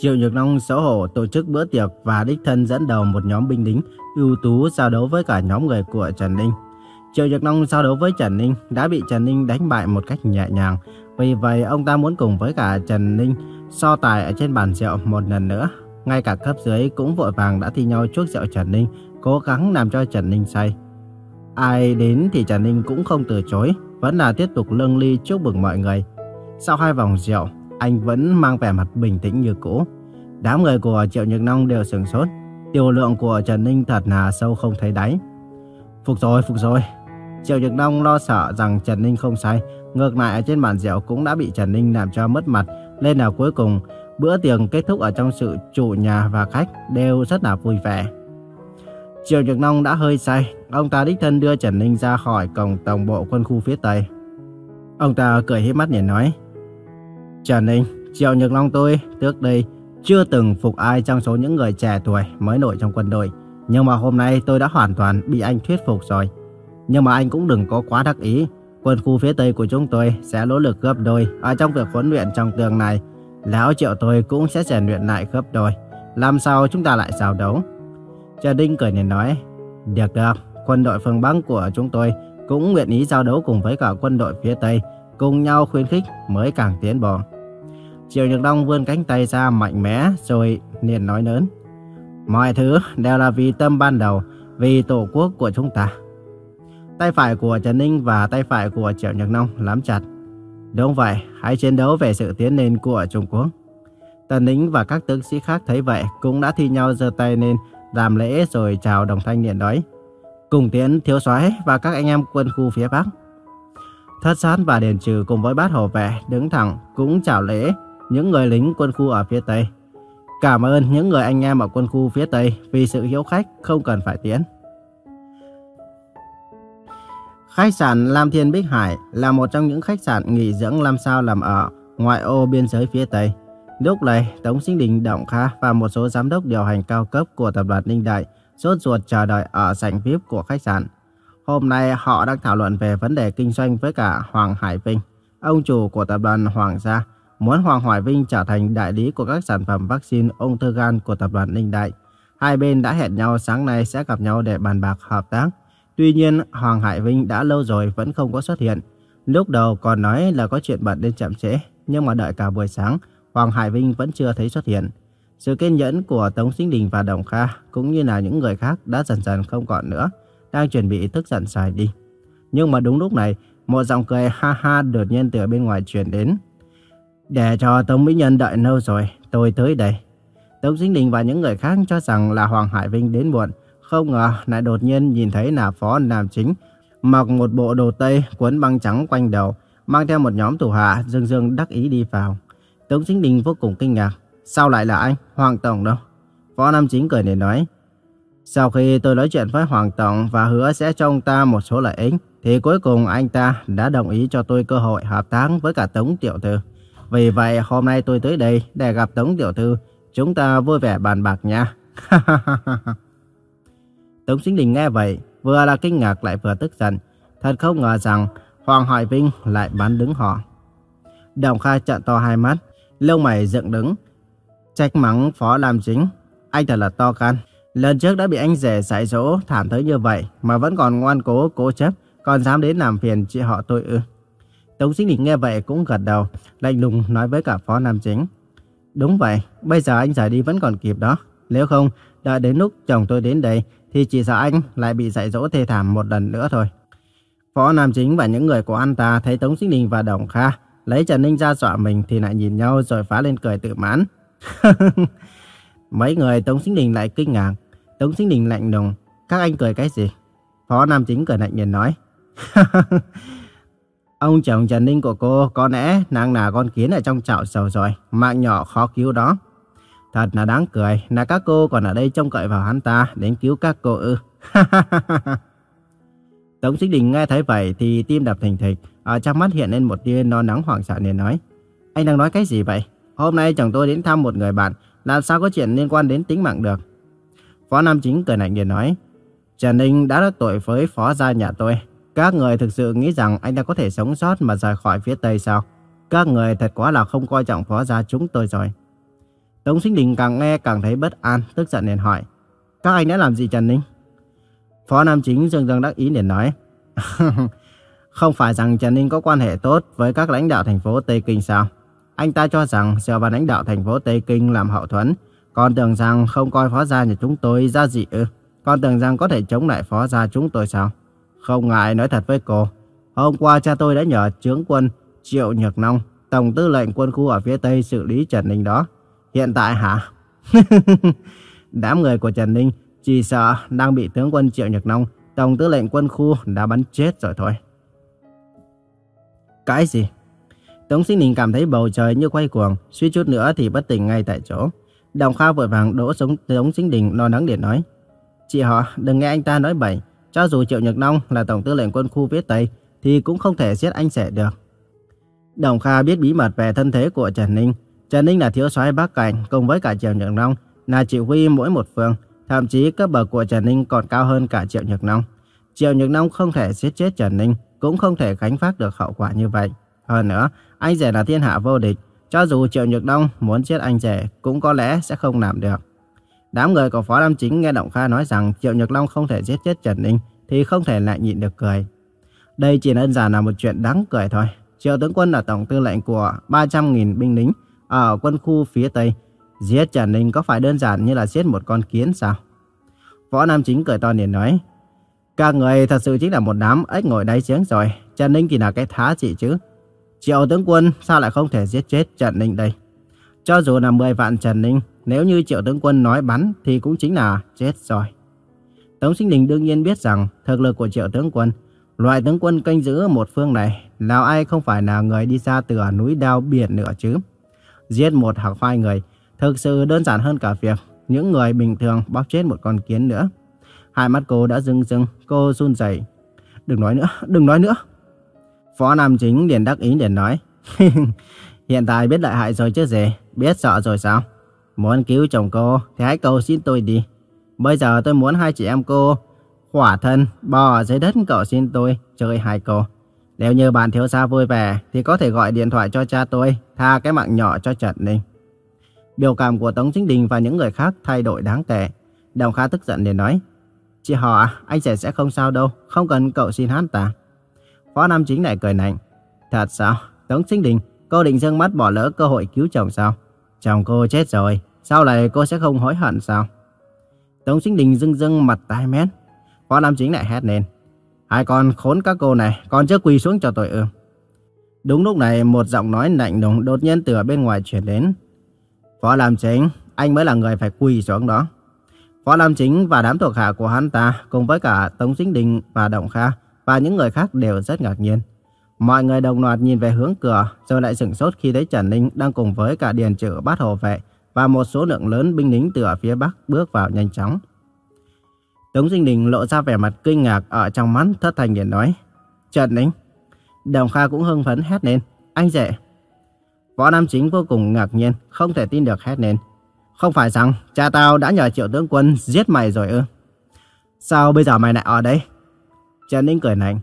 Triệu Nhược Long xấu hổ tổ chức bữa tiệc và đích thân dẫn đầu một nhóm binh lính ưu tú giao đấu với cả nhóm người của Trần Ninh. Triệu Nhược Long giao đấu với Trần Ninh đã bị Trần Ninh đánh bại một cách nhẹ nhàng. Vì vậy ông ta muốn cùng với cả Trần Ninh so tài ở trên bàn rượu một lần nữa. Ngay cả cấp dưới cũng vội vàng đã thi nhau chuốc rượu Trần Ninh, cố gắng làm cho Trần Ninh say. Ai đến thì Trần Ninh cũng không từ chối, vẫn là tiếp tục lâng ly chúc mừng mọi người. Sau hai vòng rượu, anh vẫn mang vẻ mặt bình tĩnh như cũ. Đám người của Triệu Nhược Long đều sửng sốt. Tiểu lượng của Trần Ninh thật là sâu không thấy đáy. Phục rồi, phục rồi. Triệu Nhược Long lo sợ rằng Trần Ninh không say. Ngược lại ở trên bàn rượu cũng đã bị Trần Ninh làm cho mất mặt. Nên là cuối cùng, bữa tiệc kết thúc ở trong sự chủ nhà và khách đều rất là vui vẻ. Triệu Nhược Long đã hơi say. Ông ta đích thân đưa Trần Ninh ra khỏi cổng tổng bộ quân khu phía Tây. Ông ta cười hiếp mắt nhìn nói. Trần Ninh, Triệu Nhược Long tôi trước đây chưa từng phục ai trong số những người trẻ tuổi mới nổi trong quân đội. Nhưng mà hôm nay tôi đã hoàn toàn bị anh thuyết phục rồi. Nhưng mà anh cũng đừng có quá đắc ý. Quân khu phía Tây của chúng tôi sẽ nỗ lực gấp đôi ở trong việc huấn luyện trong tường này. Lão Triệu tôi cũng sẽ rèn luyện lại gấp đôi. Làm sao chúng ta lại giao đấu? Trần Ninh cười nhìn nói. Được được, quân đội phương Bắc của chúng tôi cũng nguyện ý giao đấu cùng với cả quân đội phía Tây. Cùng nhau khuyến khích mới càng tiến bộ. Triệu Nhược Đông vươn cánh tay ra mạnh mẽ rồi liền nói lớn. Mọi thứ đều là vì tâm ban đầu, vì tổ quốc của chúng ta. Tay phải của Trần Ninh và tay phải của Triệu Nhật Nông nắm chặt. Đúng vậy, hãy chiến đấu về sự tiến lên của Trung Quốc. Tần Ninh và các tướng sĩ khác thấy vậy cũng đã thi nhau giơ tay lên làm lễ rồi chào đồng thanh điện nói. Cùng tiến thiếu soái và các anh em quân khu phía Bắc. Thất sát và đền trừ cùng với bát hồ vệ đứng thẳng cũng chào lễ những người lính quân khu ở phía Tây. Cảm ơn những người anh em ở quân khu phía Tây vì sự hiếu khách không cần phải tiến. Khách sạn Lam Thiên Bích Hải là một trong những khách sạn nghỉ dưỡng 5 sao làm ở ngoại ô biên giới phía Tây. Lúc này, Tống Sinh Đình Động Kha và một số giám đốc điều hành cao cấp của tập đoàn Ninh Đại sốt ruột chờ đợi ở sảnh VIP của khách sạn. Hôm nay họ đang thảo luận về vấn đề kinh doanh với cả Hoàng Hải Vinh, ông chủ của tập đoàn Hoàng gia, muốn Hoàng Hải Vinh trở thành đại lý của các sản phẩm vaccine ung thư gan của tập đoàn Ninh Đại. Hai bên đã hẹn nhau sáng nay sẽ gặp nhau để bàn bạc hợp tác. Tuy nhiên, Hoàng Hải Vinh đã lâu rồi vẫn không có xuất hiện. Lúc đầu còn nói là có chuyện bận nên chậm trễ, nhưng mà đợi cả buổi sáng, Hoàng Hải Vinh vẫn chưa thấy xuất hiện. Sự kiên nhẫn của Tống Sinh Đình và Đồng Kha cũng như là những người khác đã dần dần không còn nữa, đang chuẩn bị tức giận xài đi. Nhưng mà đúng lúc này, một giọng cười ha ha đột nhiên từ bên ngoài truyền đến. Để cho Tống Mỹ Nhân đợi lâu rồi, tôi tới đây. Tống Sinh Đình và những người khác cho rằng là Hoàng Hải Vinh đến muộn, không ngờ lại đột nhiên nhìn thấy là phó nam chính, mặc một bộ đồ tây cuốn băng trắng quanh đầu, mang theo một nhóm thủ hạ dương dương đắc ý đi vào. Tống Sinh Đình vô cùng kinh ngạc, sao lại là anh, Hoàng Tổng đâu? Phó Nam Chính cười để nói, sau khi tôi nói chuyện với Hoàng Tổng và hứa sẽ cho ông ta một số lợi ích, thì cuối cùng anh ta đã đồng ý cho tôi cơ hội hợp tác với cả Tống Tiểu Thư. Vì vậy hôm nay tôi tới đây để gặp Tống Tiểu Thư, chúng ta vui vẻ bàn bạc nha. Tống Sinh Đình nghe vậy, vừa là kinh ngạc lại vừa tức giận. Thật không ngờ rằng Hoàng Hoài Vinh lại bán đứng họ. Đồng Khai trợn to hai mắt, lông mày dựng đứng, trách mắng Phó làm Chính. Anh thật là to gan. Lần trước đã bị anh rể dạy dỗ thảm tới như vậy mà vẫn còn ngoan cố cố chấp, còn dám đến làm phiền chị họ tôi ư. Tống Sinh Đình nghe vậy cũng gật đầu, lạnh lùng nói với cả Phó Nam Chính. Đúng vậy, bây giờ anh giải đi vẫn còn kịp đó. Nếu không, đợi đến lúc chồng tôi đến đây, thì chỉ sợ anh lại bị dạy dỗ thê thảm một lần nữa thôi. Phó Nam Chính và những người của anh ta thấy Tống Sinh Đình và Đồng Kha lấy Trần Ninh ra dọa mình thì lại nhìn nhau rồi phá lên cười tự mãn. Mấy người Tống Sinh Đình lại kinh ngạc. Tống Sinh Đình lạnh lùng. Các anh cười cái gì? Phó Nam Chính cười lạnh nhìn nói. Ông chồng Trần Ninh của cô có lẽ nàng là con kiến ở trong chảo sầu rồi. Mạng nhỏ khó cứu đó. Thật là đáng cười, là các cô còn ở đây trông cậy vào hắn ta đến cứu các cô ư. Tống Sinh Đình nghe thấy vậy thì tim đập thình thịch, ở trong mắt hiện lên một tia no nắng hoảng sợ nên nói. Anh đang nói cái gì vậy? Hôm nay chồng tôi đến thăm một người bạn, làm sao có chuyện liên quan đến tính mạng được? Phó Nam Chính cười lạnh liền nói. Trần Ninh đã đắc tội với phó gia nhà tôi. Các người thực sự nghĩ rằng anh ta có thể sống sót mà rời khỏi phía Tây sao? Các người thật quá là không coi trọng phó gia chúng tôi rồi. Tống Sinh Đình càng nghe càng thấy bất an, tức giận liền hỏi. Các anh đã làm gì Trần Ninh? Phó Nam Chính dương dương đắc ý liền nói. Không phải rằng Trần Ninh có quan hệ tốt với các lãnh đạo thành phố Tây Kinh sao? Anh ta cho rằng dựa vào lãnh đạo thành phố Tây Kinh làm hậu thuẫn, còn tưởng rằng không coi phó gia nhà chúng tôi ra gì ư? Còn tưởng rằng có thể chống lại phó gia chúng tôi sao? Không ngại nói thật với cô. Hôm qua cha tôi đã nhờ tướng quân Triệu Nhược Nông, Tổng tư lệnh quân khu ở phía Tây xử lý Trần Ninh đó. Hiện tại hả? Đám người của Trần Ninh chỉ sợ đang bị tướng quân Triệu Nhược Nông, Tổng tư lệnh quân khu đã bắn chết rồi thôi. Cái gì? Tống Sinh Đình cảm thấy bầu trời như quay cuồng, suy chút nữa thì bất tỉnh ngay tại chỗ. Đồng Kha vội vàng đỗ sống Tống Sinh Đình lo lắng để nói. Chị họ, đừng nghe anh ta nói bậy. Cho dù Triệu Nhật Nông là Tổng tư lệnh quân khu phía Tây, thì cũng không thể giết anh sẻ được. Đồng Kha biết bí mật về thân thế của Trần Ninh. Trần Ninh là thiếu soái Bắc Cảnh cùng với cả Triệu Nhật Nông, là chỉ huy mỗi một phương. Thậm chí cấp bậc của Trần Ninh còn cao hơn cả Triệu Nhật Nông. Triệu Nhật Nông không thể giết chết Trần Ninh, cũng không thể gánh vác được hậu quả như vậy. Hơn nữa, anh rể là thiên hạ vô địch. Cho dù Triệu Nhược Đông muốn giết anh rể cũng có lẽ sẽ không làm được. Đám người của Phó Lam Chính nghe Động Kha nói rằng Triệu Nhược Long không thể giết chết Trần Ninh thì không thể lại nhịn được cười. Đây chỉ đơn giản là một chuyện đáng cười thôi. Triệu tướng quân là tổng tư lệnh của 300.000 binh lính ở quân khu phía Tây. Giết Trần Ninh có phải đơn giản như là giết một con kiến sao? Võ Nam Chính cười to liền nói. Các người thật sự chính là một đám ếch ngồi đáy giếng rồi. Trần Ninh thì là cái thá chị chứ? Triệu tướng quân sao lại không thể giết chết Trần Ninh đây? Cho dù là 10 vạn Trần Ninh, nếu như triệu tướng quân nói bắn thì cũng chính là chết rồi. Tống Sinh Đình đương nhiên biết rằng thực lực của triệu tướng quân, loại tướng quân canh giữ một phương này, nào ai không phải là người đi ra từ núi đao biển nữa chứ. Giết một hoặc hai người, thực sự đơn giản hơn cả việc những người bình thường bóp chết một con kiến nữa. Hai mắt cô đã rưng rưng, cô run rẩy. Đừng nói nữa, đừng nói nữa. Phó Nam Chính liền đắc ý liền nói. Hiện tại biết đại hại rồi chứ gì, biết sợ rồi sao? Muốn cứu chồng cô thì hãy cầu xin tôi đi. Bây giờ tôi muốn hai chị em cô khỏa thân bò ở dưới đất cầu xin tôi chơi hai cô. Nếu như bạn thiếu gia vui vẻ thì có thể gọi điện thoại cho cha tôi tha cái mạng nhỏ cho Trần Ninh. Biểu cảm của Tống Chính Đình và những người khác thay đổi đáng kể. Đồng Kha tức giận để nói. Chị họ anh sẽ sẽ không sao đâu, không cần cậu xin hắn ta. Phó Nam Chính lại cười lạnh. Thật sao? Tống Sinh Đình, cô định dương mắt bỏ lỡ cơ hội cứu chồng sao? Chồng cô chết rồi, sau này cô sẽ không hối hận sao? Tống Sinh Đình dưng dưng mặt tai mét. Phó Nam Chính lại hét lên. Hai con khốn các cô này, còn chưa quỳ xuống cho tôi ư. Đúng lúc này một giọng nói lạnh lùng đột nhiên từ bên ngoài truyền đến. Phó Lam Chính, anh mới là người phải quỳ xuống đó. Phó Lam Chính và đám thuộc hạ của hắn ta cùng với cả Tống Chính Đình và Động Kha và những người khác đều rất ngạc nhiên. Mọi người đồng loạt nhìn về hướng cửa rồi lại sửng sốt khi thấy Trần Ninh đang cùng với cả điền trữ bát hồ vệ và một số lượng lớn binh lính từ ở phía bắc bước vào nhanh chóng. Tống Dinh Đình lộ ra vẻ mặt kinh ngạc ở trong mắt thất thành điện nói. Trần Ninh. Đồng Kha cũng hưng phấn hét lên. Anh rể. Võ Nam Chính vô cùng ngạc nhiên, không thể tin được hét lên. Không phải rằng cha tao đã nhờ triệu tướng quân giết mày rồi ư? Sao bây giờ mày lại ở đây? Trần Ninh cười lạnh.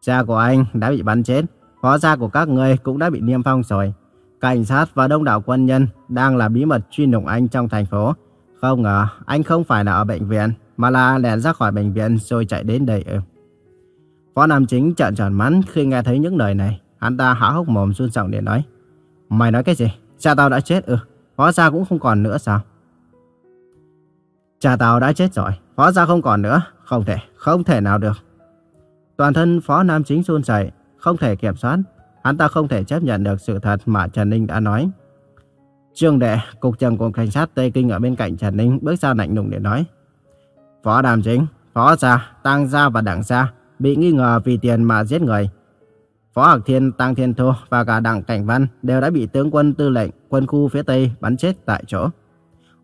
Cha của anh đã bị bắn chết, phó ra của các người cũng đã bị niêm phong rồi. Cảnh sát và đông đảo quân nhân đang là bí mật truy lùng anh trong thành phố. Không ngờ anh không phải là ở bệnh viện, mà là lẻn ra khỏi bệnh viện rồi chạy đến đây. Phó Nam Chính trợn tròn mắt khi nghe thấy những lời này. Hắn ta há hốc mồm run rẩy để nói. Mày nói cái gì? Cha tao đã chết ư? Phó ra cũng không còn nữa sao? Cha tao đã chết rồi, phó ra không còn nữa. Không thể, không thể nào được. Toàn thân Phó Nam Chính run rẩy, không thể kiểm soát. Hắn ta không thể chấp nhận được sự thật mà Trần Ninh đã nói. Trương Đệ, cục trưởng của cảnh sát Tây Kinh ở bên cạnh Trần Ninh bước ra lạnh lùng để nói. Phó Nam Chính, Phó Gia, Tăng Gia và Đảng Gia bị nghi ngờ vì tiền mà giết người. Phó Hạc Thiên, Tăng Thiên Thu và cả Đặng Cảnh Văn đều đã bị tướng quân tư lệnh quân khu phía Tây bắn chết tại chỗ.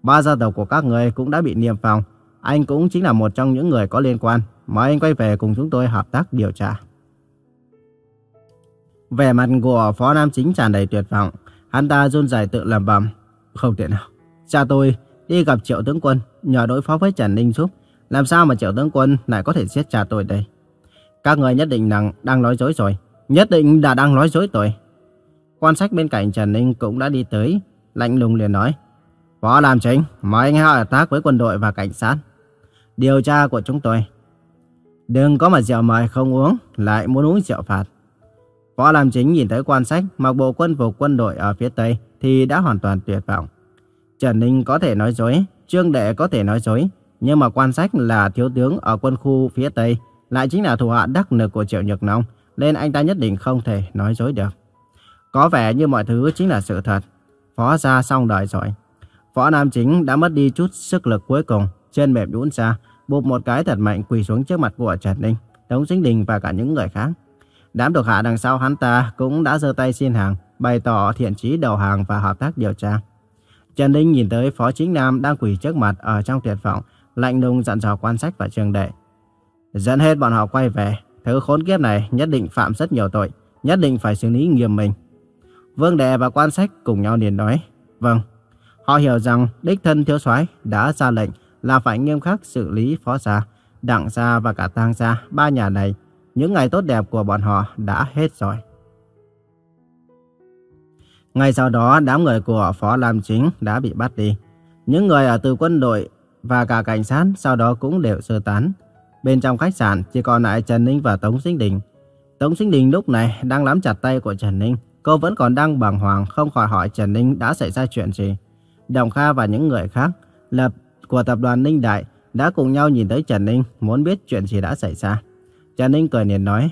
Ba gia tộc của các người cũng đã bị niêm phong. Anh cũng chính là một trong những người có liên quan. Mời anh quay về cùng chúng tôi hợp tác điều tra. Vẻ mặt của Phó Nam Chính tràn đầy tuyệt vọng. Hắn ta run rẩy tự lẩm bẩm, không thể nào. Cha tôi đi gặp Triệu tướng quân nhờ đối phó với Trần Ninh giúp. Làm sao mà Triệu tướng quân lại có thể giết cha tôi đây? Các người nhất định đang đang nói dối rồi. Nhất định đã đang nói dối tôi. Quan sách bên cạnh Trần Ninh cũng đã đi tới, lạnh lùng liền nói: Phó làm chính, mời anh hãy hợp tác với quân đội và cảnh sát. Điều tra của chúng tôi. Đừng có mà rượu mời không uống, lại muốn uống rượu phạt. Phó Lam chính nhìn thấy quan sách mặc bộ quân phục quân đội ở phía Tây thì đã hoàn toàn tuyệt vọng. Trần Ninh có thể nói dối, Trương Đệ có thể nói dối, nhưng mà quan sách là thiếu tướng ở quân khu phía Tây, lại chính là thủ hạ đắc lực của Triệu Nhược Nông, nên anh ta nhất định không thể nói dối được. Có vẻ như mọi thứ chính là sự thật. Phó ra xong đời rồi. Phó Nam Chính đã mất đi chút sức lực cuối cùng, chân mềm nhũn ra, bụp một cái thật mạnh quỳ xuống trước mặt của Trần Ninh, Tống Sinh Đình và cả những người khác. Đám thuộc hạ đằng sau hắn ta cũng đã giơ tay xin hàng, bày tỏ thiện chí đầu hàng và hợp tác điều tra. Trần Ninh nhìn tới Phó Chính Nam đang quỳ trước mặt ở trong tuyệt vọng, lạnh lùng dặn dò quan sách và trường đệ. Dẫn hết bọn họ quay về, thứ khốn kiếp này nhất định phạm rất nhiều tội, nhất định phải xử lý nghiêm minh. Vương Đệ và quan sách cùng nhau liền nói, vâng. Họ hiểu rằng đích thân thiếu soái đã ra lệnh là phải nghiêm khắc xử lý phó gia, đặng gia và cả tang gia, ba nhà này. Những ngày tốt đẹp của bọn họ đã hết rồi. Ngay sau đó, đám người của Phó Lam Chính đã bị bắt đi. Những người ở từ quân đội và cả cảnh sát sau đó cũng đều sơ tán. Bên trong khách sạn chỉ còn lại Trần Ninh và Tống Sinh Đình. Tống Sinh Đình lúc này đang nắm chặt tay của Trần Ninh. Cô vẫn còn đang bàng hoàng không khỏi hỏi Trần Ninh đã xảy ra chuyện gì. Đồng Kha và những người khác lập của tập đoàn Ninh Đại đã cùng nhau nhìn tới Trần Ninh muốn biết chuyện gì đã xảy ra. Trần Ninh cười liền nói,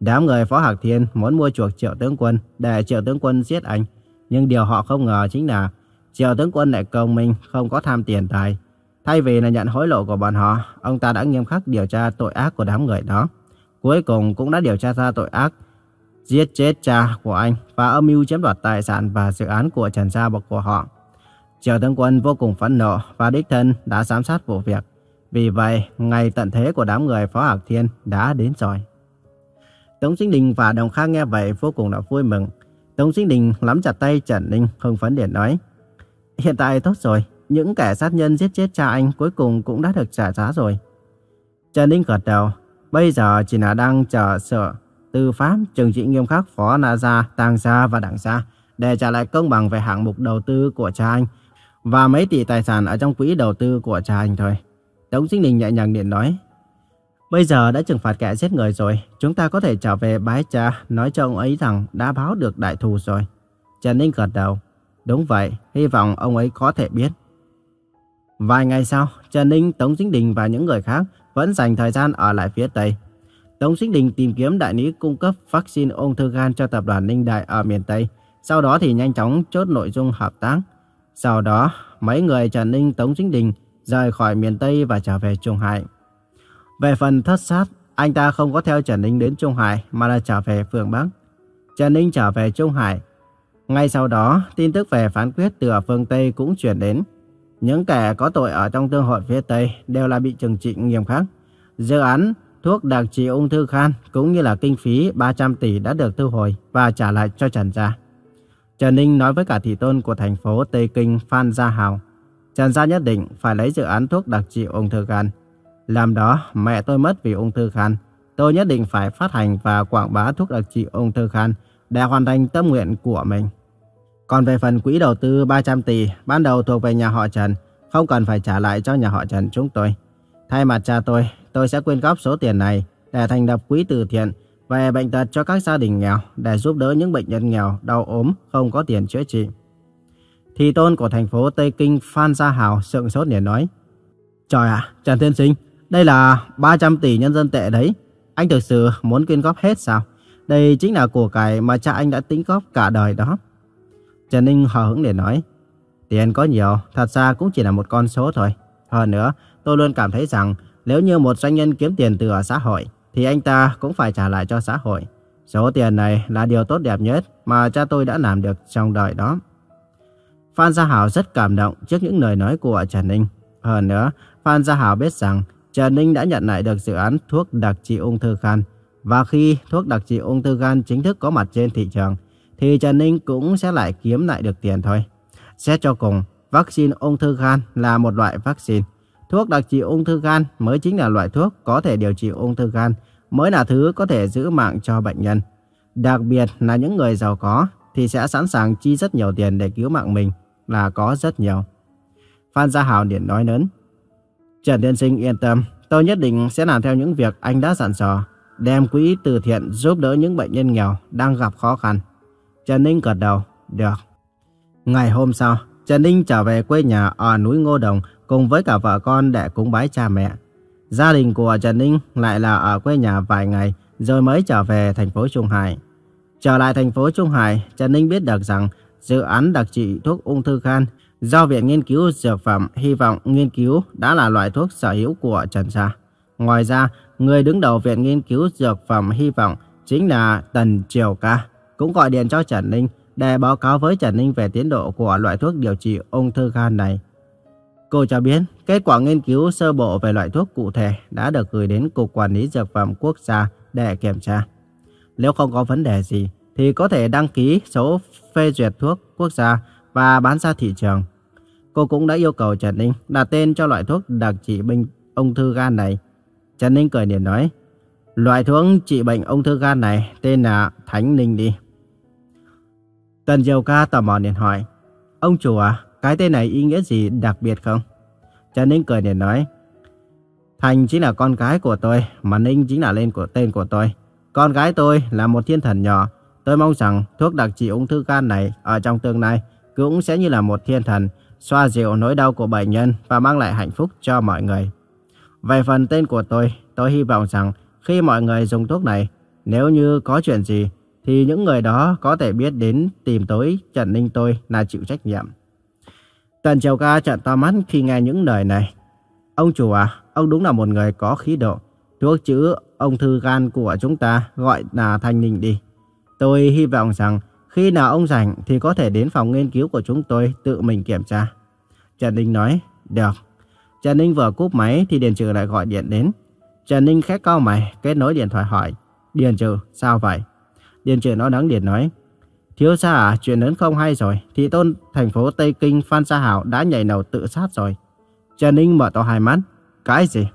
đám người Phó Hạc Thiên muốn mua chuộc triệu tướng quân để triệu tướng quân giết anh. Nhưng điều họ không ngờ chính là triệu tướng quân lại công minh không có tham tiền tài. Thay vì là nhận hối lộ của bọn họ, ông ta đã nghiêm khắc điều tra tội ác của đám người đó. Cuối cùng cũng đã điều tra ra tội ác giết chết cha của anh và âm mưu chiếm đoạt tài sản và dự án của Trần Gia Bộc của họ. Triều tướng quân vô cùng phẫn nộ và đích thân đã giám sát vụ việc. Vì vậy, ngày tận thế của đám người Phó Hạc Thiên đã đến rồi. Tống Sinh Đình và Đồng Khang nghe vậy vô cùng là vui mừng. Tống Sinh Đình nắm chặt tay Trần Ninh hưng phấn điện nói. Hiện tại tốt rồi, những kẻ sát nhân giết chết cha anh cuối cùng cũng đã được trả giá rồi. Trần Ninh gật đầu, bây giờ chỉ là đang chờ sợ tư pháp trừng trị nghiêm khắc Phó Na Gia, Tàng Gia và Đảng Gia để trả lại công bằng về hạng mục đầu tư của cha anh và mấy tỷ tài sản ở trong quỹ đầu tư của cha anh thôi. Tống Sinh Đình nhẹ nhàng điện nói. Bây giờ đã trừng phạt kẻ giết người rồi, chúng ta có thể trở về bái cha, nói cho ông ấy rằng đã báo được đại thù rồi. Trần Ninh gật đầu. Đúng vậy, hy vọng ông ấy có thể biết. Vài ngày sau, Trần Ninh, Tống Sinh Đình và những người khác vẫn dành thời gian ở lại phía Tây. Tống Sinh Đình tìm kiếm đại lý cung cấp vaccine ung thư gan cho tập đoàn Ninh Đại ở miền Tây. Sau đó thì nhanh chóng chốt nội dung hợp tác. Sau đó, mấy người Trần Ninh Tống Chính Đình rời khỏi miền Tây và trở về Trung Hải. Về phần thất sát, anh ta không có theo Trần Ninh đến Trung Hải mà là trở về phương Bắc. Trần Ninh trở về Trung Hải. Ngay sau đó, tin tức về phán quyết từ ở phương Tây cũng chuyển đến. Những kẻ có tội ở trong tương hội phía Tây đều là bị trừng trị nghiêm khắc. Dự án thuốc đặc trị ung thư khan cũng như là kinh phí 300 tỷ đã được thu hồi và trả lại cho Trần Gia. Trần Ninh nói với cả thị tôn của thành phố Tây Kinh Phan Gia Hào. Trần Gia nhất định phải lấy dự án thuốc đặc trị ung thư gan. Làm đó, mẹ tôi mất vì ung thư gan. Tôi nhất định phải phát hành và quảng bá thuốc đặc trị ung thư gan để hoàn thành tâm nguyện của mình. Còn về phần quỹ đầu tư 300 tỷ, ban đầu thuộc về nhà họ Trần, không cần phải trả lại cho nhà họ Trần chúng tôi. Thay mặt cha tôi, tôi sẽ quyên góp số tiền này để thành lập quỹ từ thiện về bệnh tật cho các gia đình nghèo để giúp đỡ những bệnh nhân nghèo, đau ốm, không có tiền chữa trị. Thì tôn của thành phố Tây Kinh Phan Gia Hào sượng sốt để nói. Trời ạ, Trần Thiên Sinh, đây là 300 tỷ nhân dân tệ đấy. Anh thực sự muốn quyên góp hết sao? Đây chính là của cải mà cha anh đã tính góp cả đời đó. Trần Ninh hờ hững để nói. Tiền có nhiều, thật ra cũng chỉ là một con số thôi. Hơn nữa, tôi luôn cảm thấy rằng nếu như một doanh nhân kiếm tiền từ ở xã hội, thì anh ta cũng phải trả lại cho xã hội. Số tiền này là điều tốt đẹp nhất mà cha tôi đã làm được trong đời đó. Phan Gia Hảo rất cảm động trước những lời nói của Trần Ninh. Hơn nữa, Phan Gia Hảo biết rằng Trần Ninh đã nhận lại được dự án thuốc đặc trị ung thư gan. Và khi thuốc đặc trị ung thư gan chính thức có mặt trên thị trường, thì Trần Ninh cũng sẽ lại kiếm lại được tiền thôi. Xét cho cùng, vaccine ung thư gan là một loại vaccine Thuốc đặc trị ung thư gan mới chính là loại thuốc có thể điều trị ung thư gan, mới là thứ có thể giữ mạng cho bệnh nhân. Đặc biệt là những người giàu có thì sẽ sẵn sàng chi rất nhiều tiền để cứu mạng mình là có rất nhiều. Phan Gia Hào điện nói lớn. Trần Tiên Sinh yên tâm, tôi nhất định sẽ làm theo những việc anh đã dặn dò, đem quỹ từ thiện giúp đỡ những bệnh nhân nghèo đang gặp khó khăn. Trần Ninh gật đầu, được. Ngày hôm sau, Trần Ninh trở về quê nhà ở núi Ngô Đồng cùng với cả vợ con để cúng bái cha mẹ. Gia đình của Trần Ninh lại là ở quê nhà vài ngày rồi mới trở về thành phố Trung Hải. Trở lại thành phố Trung Hải, Trần Ninh biết được rằng dự án đặc trị thuốc ung thư gan do Viện Nghiên cứu Dược phẩm hy vọng nghiên cứu đã là loại thuốc sở hữu của Trần Gia. Ngoài ra, người đứng đầu Viện Nghiên cứu Dược phẩm hy vọng chính là Tần Triều Ca, cũng gọi điện cho Trần Ninh để báo cáo với Trần Ninh về tiến độ của loại thuốc điều trị ung thư gan này. Cô cho biết, kết quả nghiên cứu sơ bộ về loại thuốc cụ thể đã được gửi đến Cục Quản lý Dược phẩm Quốc gia để kiểm tra. Nếu không có vấn đề gì, thì có thể đăng ký số phê duyệt thuốc quốc gia và bán ra thị trường. Cô cũng đã yêu cầu Trần Ninh đặt tên cho loại thuốc đặc trị bệnh ung thư gan này. Trần Ninh cười liền nói, loại thuốc trị bệnh ung thư gan này tên là Thánh Ninh đi. Tần Diều Ca tò mò liền hỏi, ông chủ à, cái tên này ý nghĩa gì đặc biệt không? Trần Ninh cười để nói, Thành chính là con gái của tôi, mà Ninh chính là lên của tên của tôi. Con gái tôi là một thiên thần nhỏ. Tôi mong rằng thuốc đặc trị ung thư gan này ở trong tương lai cũng sẽ như là một thiên thần, xoa dịu nỗi đau của bệnh nhân và mang lại hạnh phúc cho mọi người. Về phần tên của tôi, tôi hy vọng rằng khi mọi người dùng thuốc này, nếu như có chuyện gì, thì những người đó có thể biết đến tìm tới Trần Ninh tôi là chịu trách nhiệm. Tần Triều Ca trợn to mắt khi nghe những lời này. Ông chủ à, ông đúng là một người có khí độ. Thuốc chữ ung thư gan của chúng ta gọi là Thanh Ninh đi. Tôi hy vọng rằng khi nào ông rảnh thì có thể đến phòng nghiên cứu của chúng tôi tự mình kiểm tra. Trần Ninh nói, được. Trần Ninh vừa cúp máy thì Điền Trừ lại gọi điện đến. Trần Ninh khét cao mày, kết nối điện thoại hỏi. Điền Trừ, sao vậy? Điền Trừ nó đắng điện nói. Thiếu gia à, chuyện lớn không hay rồi. Thị tôn thành phố Tây Kinh Phan Gia Hảo đã nhảy lầu tự sát rồi. Trần Ninh mở to hai mắt. Cái gì?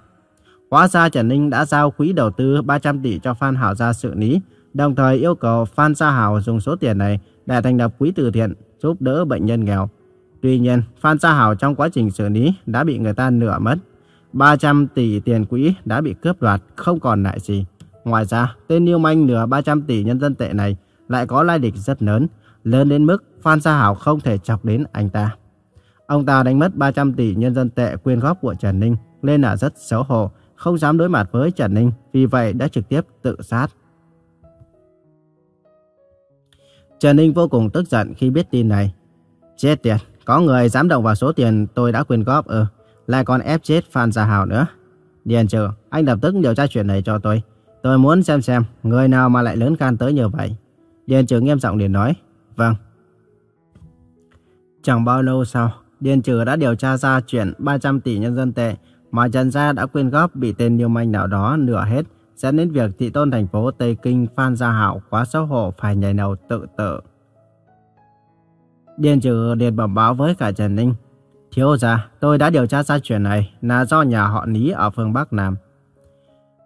Hóa ra Trần Ninh đã giao quỹ đầu tư 300 tỷ cho Phan Hảo ra sự lý, đồng thời yêu cầu Phan Gia Hảo dùng số tiền này để thành lập quỹ từ thiện giúp đỡ bệnh nhân nghèo. Tuy nhiên, Phan Gia Hảo trong quá trình xử lý đã bị người ta nửa mất. 300 tỷ tiền quỹ đã bị cướp đoạt, không còn lại gì. Ngoài ra, tên Niêu Manh nửa 300 tỷ nhân dân tệ này lại có lai lịch rất lớn, lớn đến mức Phan Gia Hảo không thể chọc đến anh ta. Ông ta đánh mất 300 tỷ nhân dân tệ quyên góp của Trần Ninh, nên là rất xấu hổ, không dám đối mặt với Trần Ninh, vì vậy đã trực tiếp tự sát. Trần Ninh vô cùng tức giận khi biết tin này. Chết tiệt, có người dám động vào số tiền tôi đã quyên góp ừ, lại còn ép chết Phan Gia hảo nữa. Điền trừ, anh lập tức điều tra chuyện này cho tôi. Tôi muốn xem xem người nào mà lại lớn gan tới như vậy. Điền trừ nghiêm giọng liền nói, vâng. Chẳng bao lâu sau, Điền trừ đã điều tra ra chuyện 300 tỷ nhân dân tệ mà Trần Gia đã quyên góp bị tên liêu manh nào đó nửa hết, dẫn đến việc thị tôn thành phố Tây Kinh Phan Gia Hảo quá xấu hổ phải nhảy đầu tự tử. Điền trừ liền bẩm báo với cả Trần Ninh. Thiếu gia, tôi đã điều tra ra chuyện này là do nhà họ Lý ở phương Bắc Nam.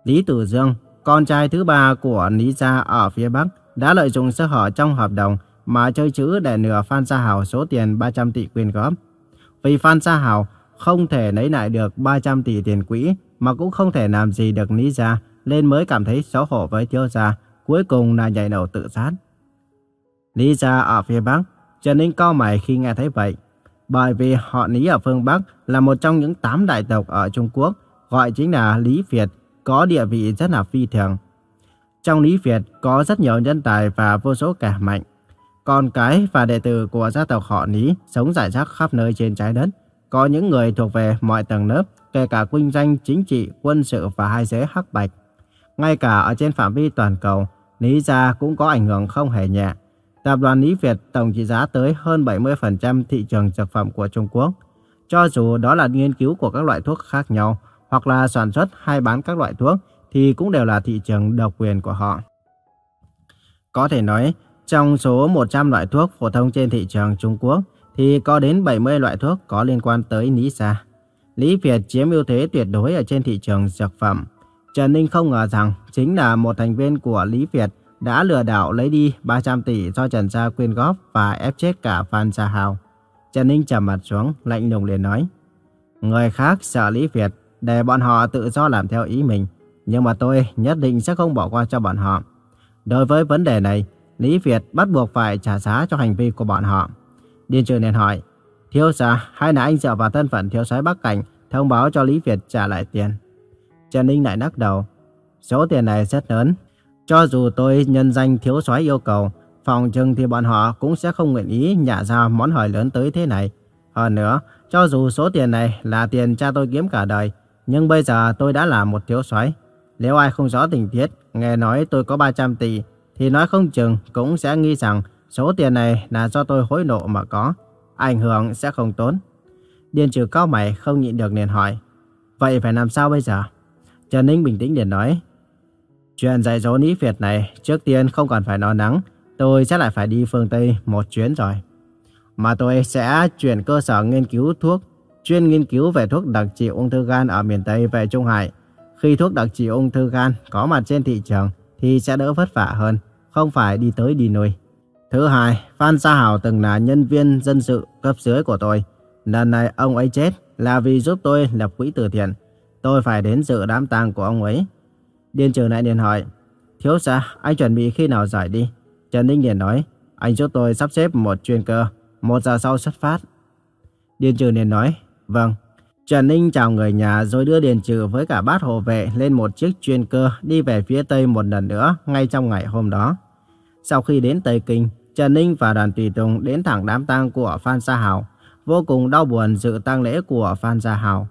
Lý Tử Dương, con trai thứ ba của Lý Gia ở phía Bắc, đã lợi dụng sơ hở trong hợp đồng mà chơi chữ để nửa Phan Gia Hảo số tiền 300 tỷ quyên góp. Vì Phan Gia Hảo không thể lấy lại được 300 tỷ tiền quỹ mà cũng không thể làm gì được Lý Gia nên mới cảm thấy xấu hổ với thiếu gia, cuối cùng là nhảy đầu tự sát. Lý Gia ở phía Bắc, Trần Ninh co mày khi nghe thấy vậy. Bởi vì họ Lý ở phương Bắc là một trong những tám đại tộc ở Trung Quốc, gọi chính là Lý Việt, có địa vị rất là phi thường. Trong Lý Việt có rất nhiều nhân tài và vô số kẻ mạnh. Con cái và đệ tử của gia tộc họ Lý sống rải rác khắp nơi trên trái đất. Có những người thuộc về mọi tầng lớp, kể cả quân danh, chính trị, quân sự và hai giới hắc bạch. Ngay cả ở trên phạm vi toàn cầu, Lý gia cũng có ảnh hưởng không hề nhẹ. Tập đoàn Lý Việt tổng trị giá tới hơn 70% thị trường dược phẩm của Trung Quốc. Cho dù đó là nghiên cứu của các loại thuốc khác nhau, hoặc là sản xuất hay bán các loại thuốc, thì cũng đều là thị trường độc quyền của họ. Có thể nói, trong số 100 loại thuốc phổ thông trên thị trường Trung Quốc, thì có đến 70 loại thuốc có liên quan tới Lý Lý Việt chiếm ưu thế tuyệt đối ở trên thị trường dược phẩm. Trần Ninh không ngờ rằng chính là một thành viên của Lý Việt đã lừa đảo lấy đi 300 tỷ do Trần Gia quyên góp và ép chết cả Phan Gia Hào. Trần Ninh trầm mặt xuống, lạnh lùng liền nói, Người khác sợ Lý Việt để bọn họ tự do làm theo ý mình. Nhưng mà tôi nhất định sẽ không bỏ qua cho bọn họ. Đối với vấn đề này, Lý Việt bắt buộc phải trả giá cho hành vi của bọn họ. Điên trường nên hỏi, thiếu gia hay là anh dựa vào thân phận thiếu soái Bắc Cảnh thông báo cho Lý Việt trả lại tiền. Trần Ninh lại lắc đầu, số tiền này rất lớn. Cho dù tôi nhân danh thiếu soái yêu cầu, phòng trừng thì bọn họ cũng sẽ không nguyện ý nhả ra món hời lớn tới thế này. Hơn nữa, cho dù số tiền này là tiền cha tôi kiếm cả đời, nhưng bây giờ tôi đã là một thiếu soái. Nếu ai không rõ tình tiết, nghe nói tôi có 300 tỷ, thì nói không chừng cũng sẽ nghi rằng số tiền này là do tôi hối lộ mà có. Ảnh hưởng sẽ không tốn. Điền trừ cao mày không nhịn được liền hỏi. Vậy phải làm sao bây giờ? Trần Ninh bình tĩnh liền nói. Chuyện dạy dỗ ní Việt này trước tiên không cần phải lo lắng. Tôi sẽ lại phải đi phương Tây một chuyến rồi. Mà tôi sẽ chuyển cơ sở nghiên cứu thuốc, chuyên nghiên cứu về thuốc đặc trị ung thư gan ở miền Tây về Trung Hải. Khi thuốc đặc trị ung thư gan có mặt trên thị trường thì sẽ đỡ vất vả hơn, không phải đi tới đi lui. Thứ hai, Phan Sa Hảo từng là nhân viên dân sự cấp dưới của tôi. Lần này ông ấy chết là vì giúp tôi lập quỹ từ thiện. Tôi phải đến dự đám tang của ông ấy. Điên trường lại liền hỏi, thiếu gia, anh chuẩn bị khi nào giải đi? Trần Ninh liền nói, anh giúp tôi sắp xếp một chuyên cơ, một giờ sau xuất phát. Điền Trường liền nói, vâng. Trần Ninh chào người nhà rồi đưa Điền trừ với cả bát hộ vệ lên một chiếc chuyên cơ đi về phía Tây một lần nữa ngay trong ngày hôm đó. Sau khi đến Tây Kinh, Trần Ninh và đoàn tùy tùng đến thẳng đám tang của Phan Sa Hào, vô cùng đau buồn dự tang lễ của Phan Sa Hào.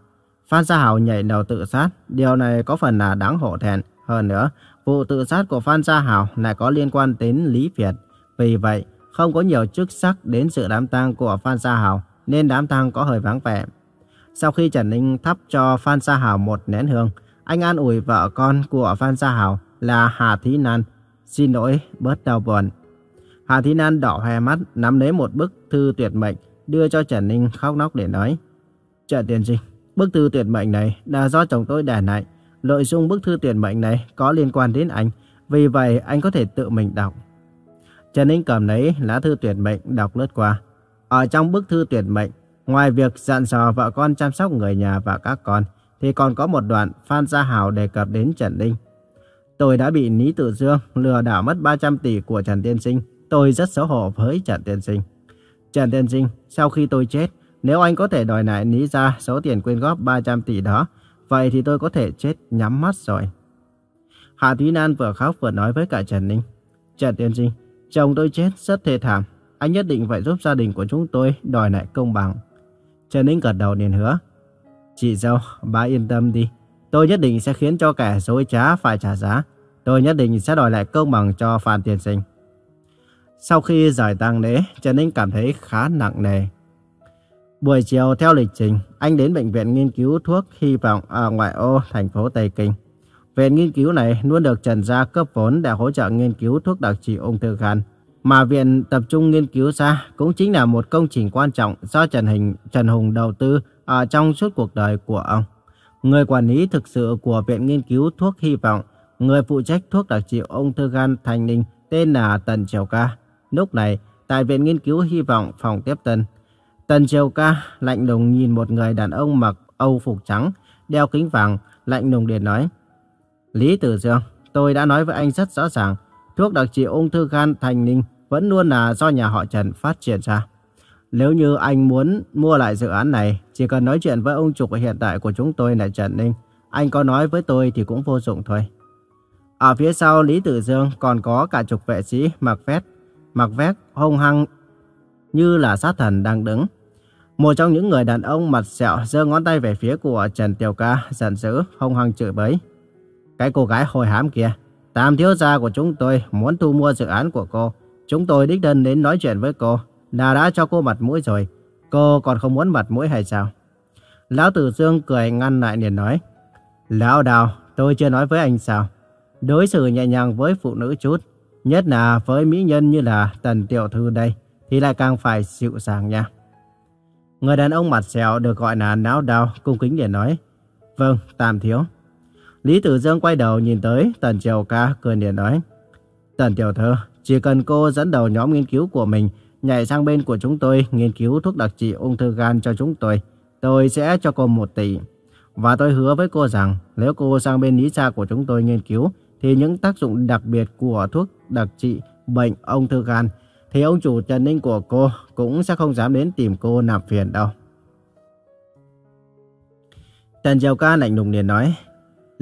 Phan Sa Hào nhảy đầu tự sát, điều này có phần là đáng hổ thẹn. Hơn nữa, vụ tự sát của Phan Sa Hào lại có liên quan đến Lý Việt. Vì vậy, không có nhiều chức sắc đến sự đám tang của Phan Sa Hào, nên đám tang có hơi vắng vẻ. Sau khi Trần Ninh thắp cho Phan Sa Hào một nén hương, anh an ủi vợ con của Phan Sa Hào là Hà Thí Nan. Xin lỗi, bớt đau buồn. Hà Thí Nan đỏ hoe mắt, nắm lấy một bức thư tuyệt mệnh, đưa cho Trần Ninh khóc nóc để nói. Trần Tiên Sinh, bức thư tuyệt mệnh này là do chồng tôi để lại. Nội dung bức thư tuyệt mệnh này có liên quan đến anh, vì vậy anh có thể tự mình đọc. Trần Ninh cầm lấy lá thư tuyệt mệnh đọc lướt qua. Ở trong bức thư tuyệt mệnh, ngoài việc dặn dò vợ con chăm sóc người nhà và các con, thì còn có một đoạn Phan Gia hảo đề cập đến Trần đinh Tôi đã bị Lý Tự Dương lừa đảo mất 300 tỷ của Trần Tiên Sinh. Tôi rất xấu hổ với Trần Tiên Sinh. Trần Tiên Sinh, sau khi tôi chết, nếu anh có thể đòi lại Lý ra số tiền quyên góp 300 tỷ đó, vậy thì tôi có thể chết nhắm mắt rồi. Hạ Thúy Nan vừa khóc vừa nói với cả Trần Ninh. Trần Tiên Sinh, Chồng tôi chết rất thê thảm. Anh nhất định phải giúp gia đình của chúng tôi đòi lại công bằng. Trần Ninh gật đầu liền hứa. Chị dâu, bà yên tâm đi. Tôi nhất định sẽ khiến cho kẻ dối trá phải trả giá. Tôi nhất định sẽ đòi lại công bằng cho Phan Tiên Sinh. Sau khi giải tang lễ, Trần Ninh cảm thấy khá nặng nề. Buổi chiều theo lịch trình, anh đến bệnh viện nghiên cứu thuốc hy vọng ở ngoại ô thành phố Tây Kinh. Viện nghiên cứu này luôn được Trần Gia cấp vốn để hỗ trợ nghiên cứu thuốc đặc trị ung thư gan. Mà viện tập trung nghiên cứu ra cũng chính là một công trình quan trọng do Trần, Hình, Trần Hùng đầu tư ở trong suốt cuộc đời của ông. Người quản lý thực sự của Viện Nghiên cứu Thuốc Hy vọng, người phụ trách thuốc đặc trị ung thư gan Thành Ninh tên là Tần Triều Ca. Lúc này, tại Viện Nghiên cứu Hy vọng phòng tiếp tân, Tần Triều Ca lạnh lùng nhìn một người đàn ông mặc âu phục trắng, đeo kính vàng, lạnh lùng liền nói. Lý Tử Dương, tôi đã nói với anh rất rõ ràng, thuốc đặc trị ung thư gan Thành Ninh vẫn luôn là do nhà họ Trần phát triển ra. Nếu như anh muốn mua lại dự án này, chỉ cần nói chuyện với ông chủ hiện tại của chúng tôi là Trần Ninh. Anh có nói với tôi thì cũng vô dụng thôi. Ở phía sau Lý Tử Dương còn có cả chục vệ sĩ mặc vest, mặc vest hung hăng như là sát thần đang đứng. Một trong những người đàn ông mặt sẹo giơ ngón tay về phía của Trần Tiểu Ca giận dữ hung hăng chửi bới. Cái cô gái hồi hám kia, tam thiếu gia của chúng tôi muốn thu mua dự án của cô. Chúng tôi đích thân đến nói chuyện với cô, là đã cho cô mặt mũi rồi. Cô còn không muốn mặt mũi hay sao? Lão Tử Dương cười ngăn lại liền nói. Lão Đào, tôi chưa nói với anh sao. Đối xử nhẹ nhàng với phụ nữ chút, nhất là với mỹ nhân như là Tần Tiểu Thư đây, thì lại càng phải dịu dàng nha. Người đàn ông mặt sẹo được gọi là Lão Đào cung kính để nói. Vâng, Tam Thiếu. Lý Tử Dương quay đầu nhìn tới Tần Triều Ca cười liền nói. Tần Tiểu Thư, chỉ cần cô dẫn đầu nhóm nghiên cứu của mình nhảy sang bên của chúng tôi nghiên cứu thuốc đặc trị ung thư gan cho chúng tôi. tôi sẽ cho cô một tỷ. Và tôi hứa với cô rằng nếu cô sang bên lý gia của chúng tôi nghiên cứu thì những tác dụng đặc biệt của thuốc đặc trị bệnh ung thư gan thì ông chủ Trần Ninh của cô cũng sẽ không dám đến tìm cô làm phiền đâu. Trần Triều Ca lạnh lùng liền nói,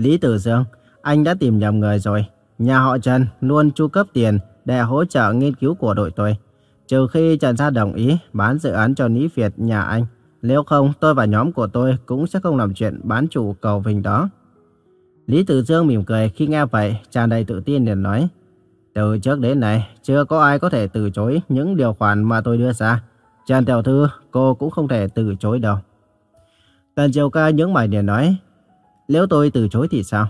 Lý Tử Dương, anh đã tìm nhầm người rồi. Nhà họ Trần luôn chu cấp tiền để hỗ trợ nghiên cứu của đội tôi. Trừ khi Trần Gia đồng ý bán dự án cho Lý Việt nhà anh. Nếu không, tôi và nhóm của tôi cũng sẽ không làm chuyện bán chủ cầu vinh đó. Lý Tử Dương mỉm cười khi nghe vậy, tràn đầy tự tin liền nói. Từ trước đến nay, chưa có ai có thể từ chối những điều khoản mà tôi đưa ra. Trần Tiểu Thư, cô cũng không thể từ chối đâu. Tần Triều Ca những mày liền nói. Nếu tôi từ chối thì sao?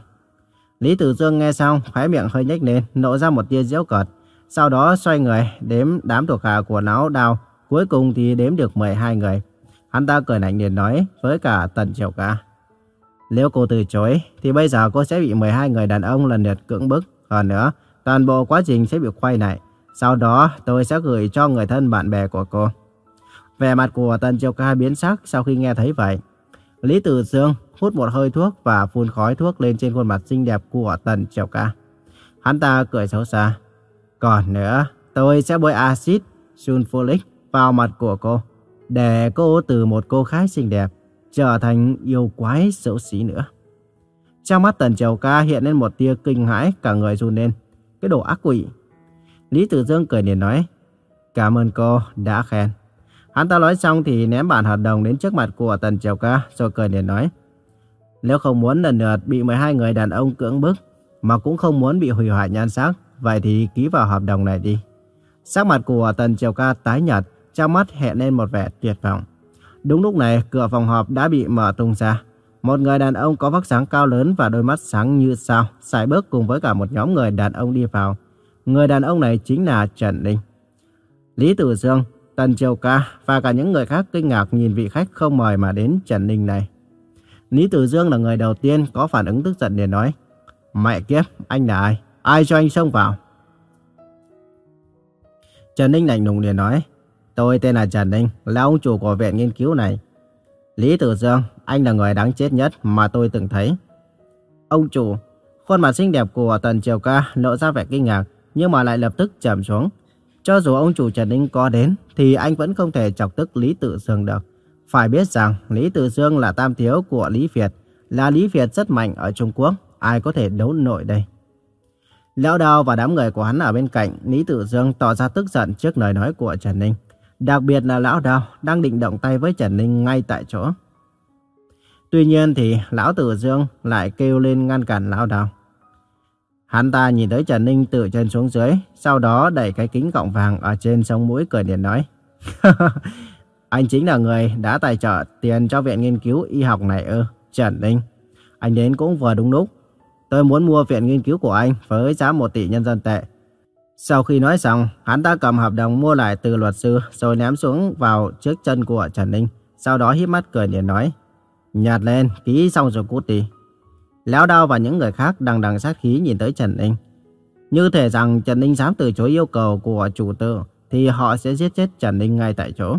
Lý Tử Dương nghe xong, khóe miệng hơi nhếch lên, nộ ra một tia giễu cợt. Sau đó xoay người, đếm đám thuộc hạ của lão đào. Cuối cùng thì đếm được 12 người. Hắn ta cười lạnh liền nói với cả Tần Triều Ca. Nếu cô từ chối, thì bây giờ cô sẽ bị 12 người đàn ông lần lượt cưỡng bức. Hơn nữa, toàn bộ quá trình sẽ bị quay lại. Sau đó, tôi sẽ gửi cho người thân bạn bè của cô. Vẻ mặt của Tần Triều Ca biến sắc sau khi nghe thấy vậy. Lý Tử Dương hút một hơi thuốc và phun khói thuốc lên trên khuôn mặt xinh đẹp của Tần Triều Ca. Hắn ta cười xấu xa. Còn nữa, tôi sẽ bôi axit sulfuric vào mặt của cô, để cô từ một cô gái xinh đẹp trở thành yêu quái xấu xí nữa. Trong mắt Tần Triều Ca hiện lên một tia kinh hãi, cả người run lên. Cái đồ ác quỷ. Lý Tử Dương cười liền nói, cảm ơn cô đã khen. Hắn ta nói xong thì ném bản hợp đồng đến trước mặt của Tần Triều Ca rồi cười liền nói, nếu không muốn lần lượt bị 12 người đàn ông cưỡng bức, mà cũng không muốn bị hủy hoại nhan sắc, vậy thì ký vào hợp đồng này đi. Sắc mặt của Tần Triều Ca tái nhợt, trong mắt hiện lên một vẻ tuyệt vọng. Đúng lúc này, cửa phòng họp đã bị mở tung ra. Một người đàn ông có vóc dáng cao lớn và đôi mắt sáng như sao, xài bước cùng với cả một nhóm người đàn ông đi vào. Người đàn ông này chính là Trần Ninh. Lý Tử Dương, Tần Triều Ca và cả những người khác kinh ngạc nhìn vị khách không mời mà đến Trần Ninh này. Lý Tử Dương là người đầu tiên có phản ứng tức giận để nói. Mẹ kiếp, anh là ai? Ai cho anh xông vào? Trần Ninh lạnh lùng liền nói. Tôi tên là Trần Ninh, là ông chủ của viện nghiên cứu này. Lý Tử Dương, anh là người đáng chết nhất mà tôi từng thấy. Ông chủ, khuôn mặt xinh đẹp của Tần Triều Ca lộ ra vẻ kinh ngạc, nhưng mà lại lập tức trầm xuống. Cho dù ông chủ Trần Ninh có đến, thì anh vẫn không thể chọc tức Lý Tử Dương được. Phải biết rằng Lý Tử Dương là tam thiếu của Lý Việt, là Lý Việt rất mạnh ở Trung Quốc, ai có thể đấu nổi đây. Lão Đào và đám người của hắn ở bên cạnh, Lý Tử Dương tỏ ra tức giận trước lời nói của Trần Ninh. Đặc biệt là Lão Đào đang định động tay với Trần Ninh ngay tại chỗ. Tuy nhiên thì Lão Tử Dương lại kêu lên ngăn cản Lão Đào. Hắn ta nhìn thấy Trần Ninh từ chân xuống dưới, sau đó đẩy cái kính gọng vàng ở trên sống mũi cười điện nói. Anh chính là người đã tài trợ tiền cho viện nghiên cứu y học này ư, Trần Ninh. Anh đến cũng vừa đúng lúc. Tôi muốn mua viện nghiên cứu của anh với giá 1 tỷ nhân dân tệ. Sau khi nói xong, hắn ta cầm hợp đồng mua lại từ luật sư rồi ném xuống vào trước chân của Trần Ninh. Sau đó híp mắt cười điện nói, nhạt lên, ký xong rồi cút đi. Léo đao và những người khác đằng đằng sát khí nhìn tới Trần Ninh. Như thể rằng Trần Ninh dám từ chối yêu cầu của chủ tư thì họ sẽ giết chết Trần Ninh ngay tại chỗ.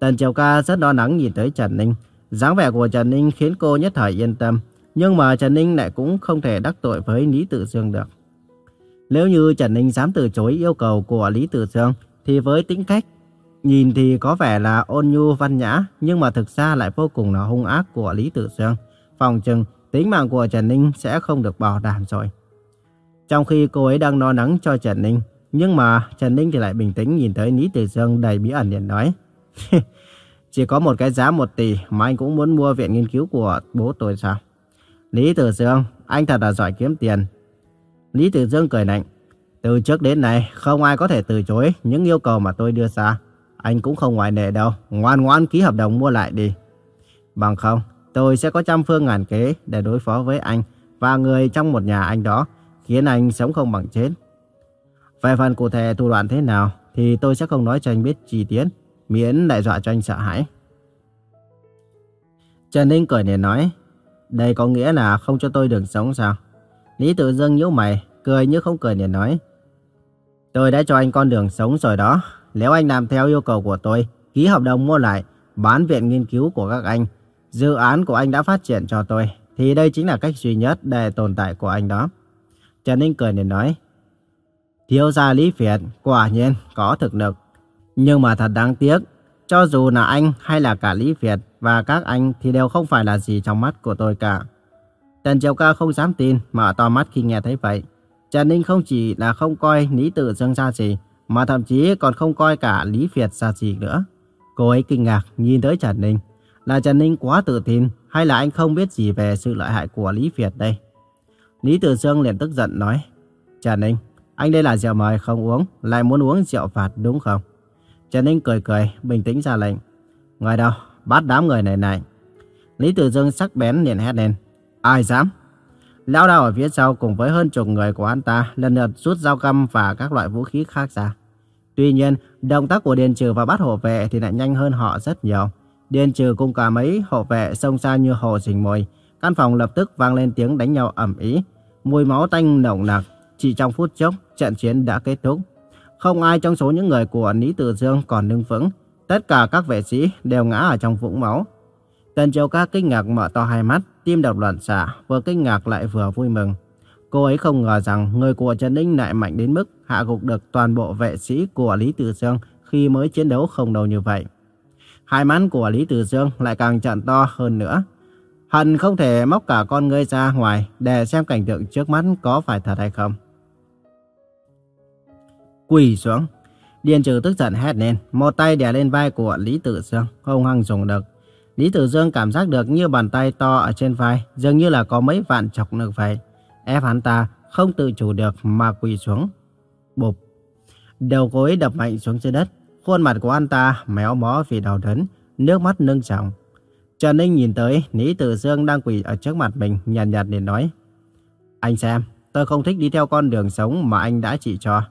Tần Triều Ca rất lo lắng nhìn tới Trần Ninh. dáng vẻ của Trần Ninh khiến cô nhất thời yên tâm. Nhưng mà Trần Ninh lại cũng không thể đắc tội với Lý Tử Dương được. Nếu như Trần Ninh dám từ chối yêu cầu của Lý Tử Dương, thì với tính cách, nhìn thì có vẻ là ôn nhu văn nhã, nhưng mà thực ra lại vô cùng là hung ác của Lý Tử Dương. Phòng chừng, tính mạng của Trần Ninh sẽ không được bảo đảm rồi. Trong khi cô ấy đang lo lắng cho Trần Ninh, nhưng mà Trần Ninh thì lại bình tĩnh nhìn tới Lý Tử Dương đầy bí ẩn liền nói. Chỉ có một cái giá một tỷ mà anh cũng muốn mua viện nghiên cứu của bố tôi sao? Lý Tử Dương, anh thật là giỏi kiếm tiền. Lý Tử Dương cười lạnh. Từ trước đến nay, không ai có thể từ chối những yêu cầu mà tôi đưa ra. Anh cũng không ngoại lệ đâu, ngoan ngoan ký hợp đồng mua lại đi. Bằng không, tôi sẽ có trăm phương ngàn kế để đối phó với anh và người trong một nhà anh đó, khiến anh sống không bằng chết. Về phần cụ thể thủ đoạn thế nào thì tôi sẽ không nói cho anh biết chi tiết miễn lại dọa cho anh sợ hãi. Trần Ninh cười liền nói, đây có nghĩa là không cho tôi đường sống sao? Lý Tự Dương nhíu mày, cười như không cười liền nói, tôi đã cho anh con đường sống rồi đó. Nếu anh làm theo yêu cầu của tôi, ký hợp đồng mua lại, bán viện nghiên cứu của các anh. Dự án của anh đã phát triển cho tôi, thì đây chính là cách duy nhất để tồn tại của anh đó. Trần Ninh cười nên nói, Thiếu gia Lý Việt quả nhiên có thực lực. Nhưng mà thật đáng tiếc, cho dù là anh hay là cả Lý Việt và các anh thì đều không phải là gì trong mắt của tôi cả. Trần Triều Ca không dám tin, mở to mắt khi nghe thấy vậy. Trần Ninh không chỉ là không coi Lý Tử Dương ra gì, mà thậm chí còn không coi cả Lý Việt ra gì nữa. Cô ấy kinh ngạc nhìn tới Trần Ninh. Là Trần Ninh quá tự tin hay là anh không biết gì về sự lợi hại của Lý Việt đây? Lý Tử Dương liền tức giận nói. Trần Ninh, anh đây là rượu mời không uống, lại muốn uống rượu phạt đúng không? Trần Ninh cười cười, bình tĩnh ra lệnh. Người đâu, bắt đám người này này. Lý Tử Dương sắc bén liền hét lên. Ai dám? Lão đào ở phía sau cùng với hơn chục người của anh ta lần lượt rút dao găm và các loại vũ khí khác ra. Tuy nhiên, động tác của Điền Trừ và bắt hộ vệ thì lại nhanh hơn họ rất nhiều. Điền Trừ cùng cả mấy hộ vệ xông ra như hồ rình mồi. Căn phòng lập tức vang lên tiếng đánh nhau ầm ĩ, mùi máu tanh nồng nặc. Chỉ trong phút chốc, trận chiến đã kết thúc. Không ai trong số những người của Lý Tử Dương còn đứng vững. Tất cả các vệ sĩ đều ngã ở trong vũng máu. Tần Triều Ca kinh ngạc mở to hai mắt, tim đập loạn xạ, vừa kinh ngạc lại vừa vui mừng. Cô ấy không ngờ rằng người của Trần Ninh lại mạnh đến mức hạ gục được toàn bộ vệ sĩ của Lý Tử Dương khi mới chiến đấu không đầu như vậy. Hai mắt của Lý Tử Dương lại càng trợn to hơn nữa. Hận không thể móc cả con ngươi ra ngoài để xem cảnh tượng trước mắt có phải thật hay không. Quỳ xuống. Điền trừ tức giận hét lên, một tay đè lên vai của Lý Tử Dương, hung hăng dùng được. Lý Tử Dương cảm giác được như bàn tay to ở trên vai, dường như là có mấy vạn chọc được vậy. Ép hắn ta không tự chủ được mà quỳ xuống. Bụp. Đầu gối đập mạnh xuống trên đất. Khuôn mặt của anh ta méo mó vì đau đớn, nước mắt nâng tròng. Trần Ninh nhìn tới Lý Tử Dương đang quỳ ở trước mặt mình, nhàn nhạt để nói. Anh xem, tôi không thích đi theo con đường sống mà anh đã chỉ cho.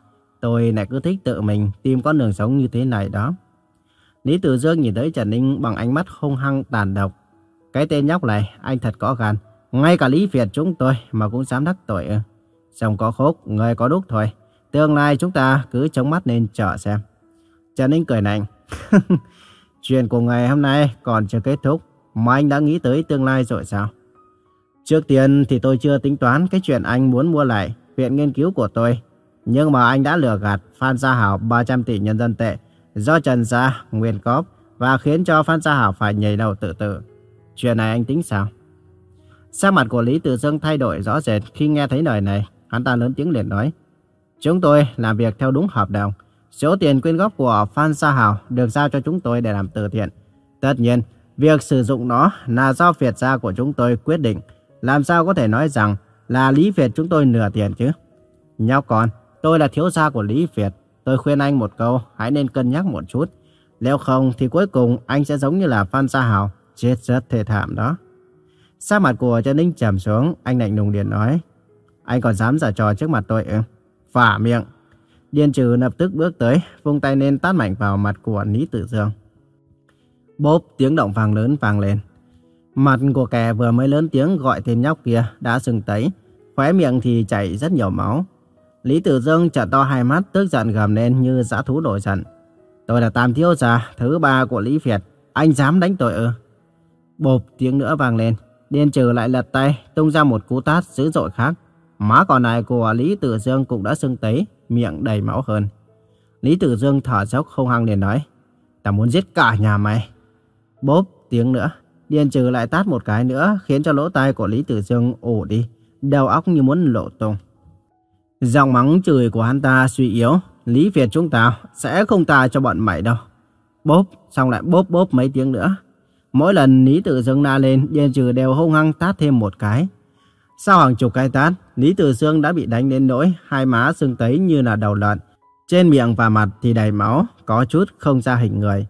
Tôi lại cứ thích tự mình tìm con đường sống như thế này đó. Lý Tử Dương nhìn tới Trần Ninh bằng ánh mắt hung hăng tàn độc. Cái tên nhóc này, anh thật có gan. Ngay cả Lý Việt chúng tôi mà cũng dám đắc tội ư. Xong có khúc, người có đúc thôi. Tương lai chúng ta cứ chống mắt nên chờ xem. Trần Ninh cười nạnh. Chuyện của ngày hôm nay còn chưa kết thúc. Mà anh đã nghĩ tới tương lai rồi sao? Trước tiên thì tôi chưa tính toán cái chuyện anh muốn mua lại viện nghiên cứu của tôi. Nhưng mà anh đã lừa gạt Phan Gia Hảo 300 tỷ nhân dân tệ do Trần Gia, Nguyên Cóp và khiến cho Phan Gia Hảo phải nhảy đầu tự tử. Chuyện này anh tính sao? Sắc mặt của Lý Tử Dương thay đổi rõ rệt khi nghe thấy lời này. Hắn ta lớn tiếng liền nói. Chúng tôi làm việc theo đúng hợp đồng. Số tiền quyên góp của Phan Sa Hảo được giao cho chúng tôi để làm từ thiện. Tất nhiên, việc sử dụng nó là do Việt gia của chúng tôi quyết định. Làm sao có thể nói rằng là Lý Việt chúng tôi nửa tiền chứ? Nhóc con, tôi là thiếu gia của Lý Việt. Tôi khuyên anh một câu, hãy nên cân nhắc một chút. Nếu không thì cuối cùng anh sẽ giống như là Phan Sa Hảo, chết rất thê thảm đó. Sa mặt của Trần Ninh trầm xuống, anh lạnh lùng điện nói. Anh còn dám giả trò trước mặt tôi ư? Phả miệng. Điền trừ lập tức bước tới, vung tay lên tát mạnh vào mặt của Lý Tử Dương. Bốp, tiếng động vang lớn vang lên. Mặt của kẻ vừa mới lớn tiếng gọi tên nhóc kia đã sưng tấy, khóe miệng thì chảy rất nhiều máu. Lý Tử Dương trợn to hai mắt tức giận gầm lên như dã thú nổi giận. Tôi là tam thiếu gia thứ ba của Lý Việt, anh dám đánh tôi ư? Bộp tiếng nữa vang lên, Điền trừ lại lật tay, tung ra một cú tát dữ dội khác. Má còn lại của Lý Tử Dương cũng đã sưng tấy, miệng đầy máu hơn. Lý Tử Dương thở dốc không hăng liền nói, ta muốn giết cả nhà mày. Bốp tiếng nữa, Điền trừ lại tát một cái nữa khiến cho lỗ tai của Lý Tử Dương ổ đi, đầu óc như muốn lộ tung. Giọng mắng chửi của hắn ta suy yếu, Lý Việt chúng ta sẽ không tha cho bọn mày đâu. Bốp, xong lại bốp bốp mấy tiếng nữa. Mỗi lần Lý Tử Dương la lên, Điền Trừ đều hung hăng tát thêm một cái. Sau hàng chục cái tát, Lý Tử Sương đã bị đánh đến nỗi hai má sưng tấy như là đầu lợn. Trên miệng và mặt thì đầy máu, có chút không ra hình người.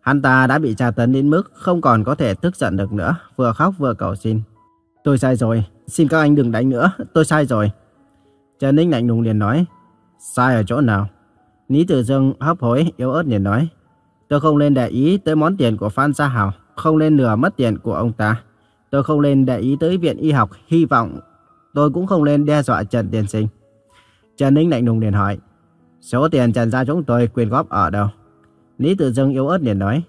Hắn ta đã bị tra tấn đến mức không còn có thể tức giận được nữa, vừa khóc vừa cầu xin. Tôi sai rồi, xin các anh đừng đánh nữa, tôi sai rồi. Trần Ninh lạnh lùng liền nói, sai ở chỗ nào? Lý Tử Dương hấp hối, yếu ớt liền nói, tôi không nên để ý tới món tiền của Phan Gia Hảo, không nên lừa mất tiền của ông ta. Tôi không nên để ý tới viện y học, hy vọng tôi cũng không nên đe dọa Trần Tiên Sinh. Trần Ninh lạnh lùng liền hỏi, số tiền Trần gia chúng tôi quyên góp ở đâu? Lý Tử Dương yếu ớt liền nói,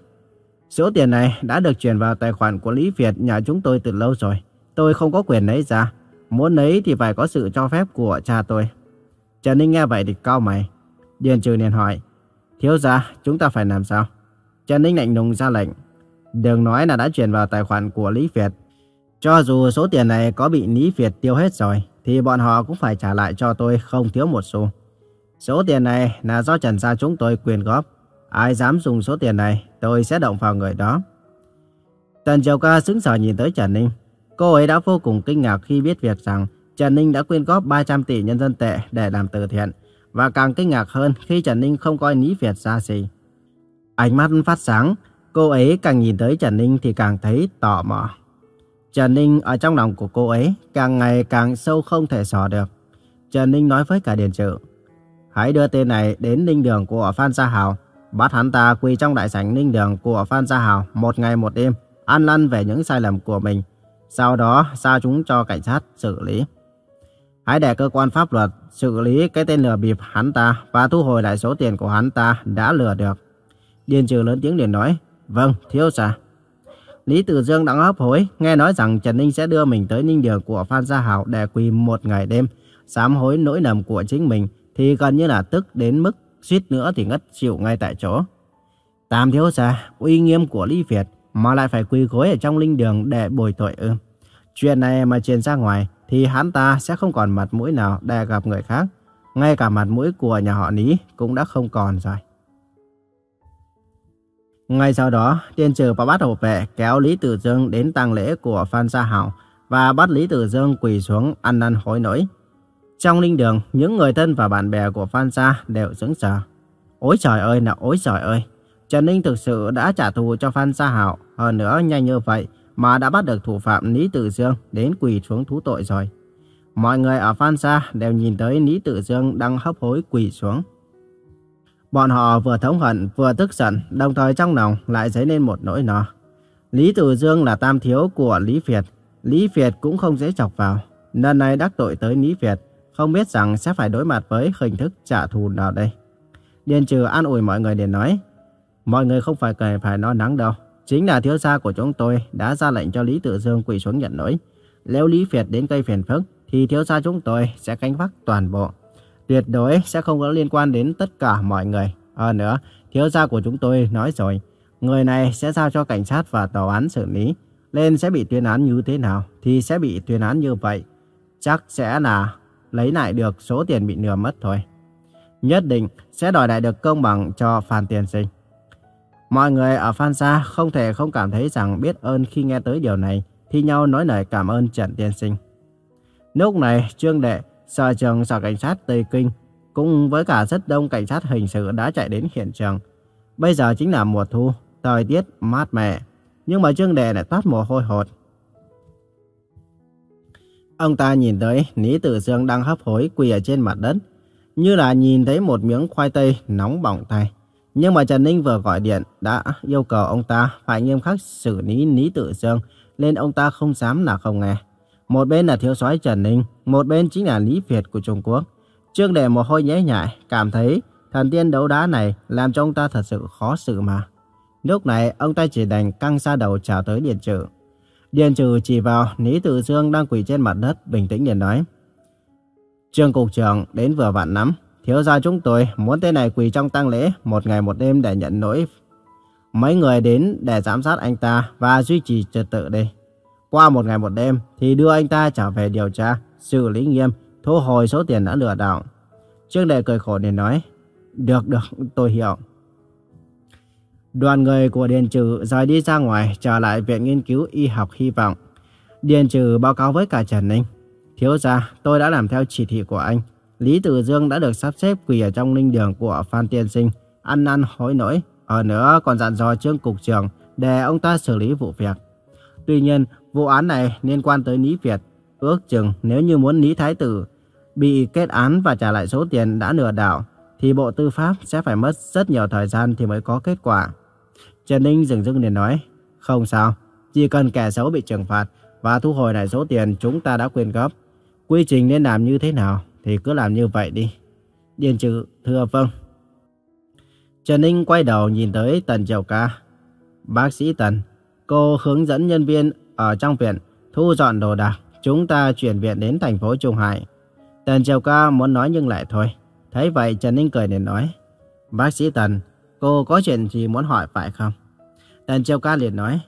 Số tiền này đã được chuyển vào tài khoản của Lý Việt nhà chúng tôi từ lâu rồi. Tôi không có quyền lấy ra. Muốn lấy thì phải có sự cho phép của cha tôi. Trần Ninh nghe vậy thì cao mày. Điền Trừ liền hỏi. Thiếu gia, chúng ta phải làm sao? Trần Ninh lạnh lùng ra lệnh. Đừng nói là đã chuyển vào tài khoản của Lý Việt. Cho dù số tiền này có bị Lý Việt tiêu hết rồi, thì bọn họ cũng phải trả lại cho tôi không thiếu một xu. Số tiền này là do Trần gia chúng tôi quyền góp. Ai dám dùng số tiền này, tôi sẽ động vào người đó. Tần Triều Ca sững sờ nhìn tới Trần Ninh. Cô ấy đã vô cùng kinh ngạc khi biết việc rằng Trần Ninh đã quyên góp 300 tỷ nhân dân tệ để làm từ thiện. Và càng kinh ngạc hơn khi Trần Ninh không coi Lý Việt ra gì. Ánh mắt phát sáng, cô ấy càng nhìn tới Trần Ninh thì càng thấy tò mò. Trần Ninh ở trong lòng của cô ấy càng ngày càng sâu không thể xỏ được. Trần Ninh nói với cả Điền Trự. Hãy đưa tên này đến Ninh Đường của Phan Gia Hào. Bắt hắn ta quỳ trong đại sảnh Ninh Đường của Phan Gia Hào một ngày một đêm, ăn lăn về những sai lầm của mình. Sau đó giao chúng cho cảnh sát xử lý. Hãy để cơ quan pháp luật xử lý cái tên lừa bịp hắn ta và thu hồi lại số tiền của hắn ta đã lừa được. Điền trừ lớn tiếng liền nói, vâng, thiếu gia. Lý Tử Dương đang hấp hối, nghe nói rằng Trần Ninh sẽ đưa mình tới ninh đường của Phan Gia Hảo để quỳ một ngày đêm, sám hối nỗi lầm của chính mình, thì gần như là tức đến mức suýt nữa thì ngất chịu ngay tại chỗ. Tam thiếu gia, uy nghiêm của Lý Việt mà lại phải quỳ gối ở trong linh đường để bồi tội ư. Chuyện này mà truyền ra ngoài thì hắn ta sẽ không còn mặt mũi nào để gặp người khác. Ngay cả mặt mũi của nhà họ Lý cũng đã không còn rồi. Ngay sau đó, tiên trừ và bắt hộ vệ kéo Lý Tử Dương đến tang lễ của Phan Gia Hảo và bắt Lý Tử Dương quỳ xuống ăn năn hối lỗi. Trong linh đường, những người thân và bạn bè của Phan Gia đều sững sờ. Ôi trời ơi là ôi trời ơi! Trần Ninh thực sự đã trả thù cho Phan Gia Hảo, hơn nữa nhanh như vậy mà đã bắt được thủ phạm Lý Tử Dương đến quỳ xuống thú tội rồi. Mọi người ở Phan Gia đều nhìn tới Lý Tử Dương đang hấp hối quỳ xuống. Bọn họ vừa thống hận vừa tức giận, đồng thời trong lòng lại dấy lên một nỗi no. Lý Tử Dương là tam thiếu của Lý Việt. Lý Việt cũng không dễ chọc vào. Lần này đắc tội tới Lý Việt, không biết rằng sẽ phải đối mặt với hình thức trả thù nào đây. Điền trừ an ủi mọi người để nói, mọi người không phải cần phải lo nắng đâu. Chính là thiếu gia của chúng tôi đã ra lệnh cho Lý Tử Dương quỳ xuống nhận lỗi. Nếu Lý Việt đến cây phiền phức, thì thiếu gia chúng tôi sẽ canh vác toàn bộ tuyệt đối sẽ không có liên quan đến tất cả mọi người. Hơn nữa, thiếu gia của chúng tôi nói rồi, người này sẽ giao cho cảnh sát và tòa án xử lý. Lên sẽ bị tuyên án như thế nào thì sẽ bị tuyên án như vậy. Chắc sẽ là lấy lại được số tiền bị lừa mất thôi. Nhất định sẽ đòi lại được công bằng cho Phan Tiên Sinh. Mọi người ở Phan Gia không thể không cảm thấy rằng biết ơn khi nghe tới điều này, thì nhau nói lời cảm ơn Trần Tiên Sinh. Lúc này, Trương Đệ Sở trường sở cảnh sát Tây Kinh cũng với cả rất đông cảnh sát hình sự đã chạy đến hiện trường. Bây giờ chính là mùa thu, thời tiết mát mẻ, nhưng mà Trương Đệ lại toát mồ hôi hột. Ông ta nhìn tới Lý Tử Dương đang hấp hối quỳ ở trên mặt đất, như là nhìn thấy một miếng khoai tây nóng bỏng tay. Nhưng mà Trần Ninh vừa gọi điện đã yêu cầu ông ta phải nghiêm khắc xử lý Lý Tử Dương, nên ông ta không dám là không nghe. Một bên là thiếu soái Trần Ninh, một bên chính là Lý Việt của Trung Quốc. Trương đệ mồ hôi nhễ nhại, cảm thấy thần tiên đấu đá này làm cho ông ta thật sự khó xử mà. Lúc này, ông ta chỉ đành căng xa đầu chào tới Điền Trừ. Điền Trừ chỉ vào Lý Tử Dương đang quỳ trên mặt đất, bình tĩnh liền nói. Trương Cục trưởng đến vừa vặn lắm. Thiếu gia chúng tôi muốn tên này quỳ trong tang lễ một ngày một đêm để nhận lỗi. Mấy người đến để giám sát anh ta và duy trì trật tự đây. Qua một ngày một đêm thì đưa anh ta trở về điều tra, xử lý nghiêm, thu hồi số tiền đã lừa đảo. Trương Đệ cười khổ để nói, được được, tôi hiểu. Đoàn người của Điền Trừ rời đi ra ngoài trở lại Viện Nghiên cứu Y học Hy vọng. Điền Trừ báo cáo với cả Trần Ninh. Thiếu gia, tôi đã làm theo chỉ thị của anh. Lý Tử Dương đã được sắp xếp quỳ ở trong linh đường của Phan Tiên Sinh, ăn năn hối lỗi. Ở nữa còn dặn dò Trương Cục trưởng để ông ta xử lý vụ việc. Tuy nhiên, vụ án này liên quan tới Lý Việt. Ước chừng nếu như muốn Lý Thái Tử bị kết án và trả lại số tiền đã lừa đảo, thì Bộ Tư pháp sẽ phải mất rất nhiều thời gian thì mới có kết quả. Trần Ninh dừng dưng liền nói, không sao, chỉ cần kẻ xấu bị trừng phạt và thu hồi lại số tiền chúng ta đã quyên góp. Quy trình nên làm như thế nào thì cứ làm như vậy đi. Điền trừ, thưa vâng. Trần Ninh quay đầu nhìn tới Tần Triều Ca. Bác sĩ Tần, cô hướng dẫn nhân viên ở trong viện thu dọn đồ đạc. Chúng ta chuyển viện đến thành phố Trung Hải. Tần Triều Ca muốn nói nhưng lại thôi. Thấy vậy Trần Ninh cười để nói. Bác sĩ Tần, cô có chuyện gì muốn hỏi phải không? Tần Triều Ca liền nói.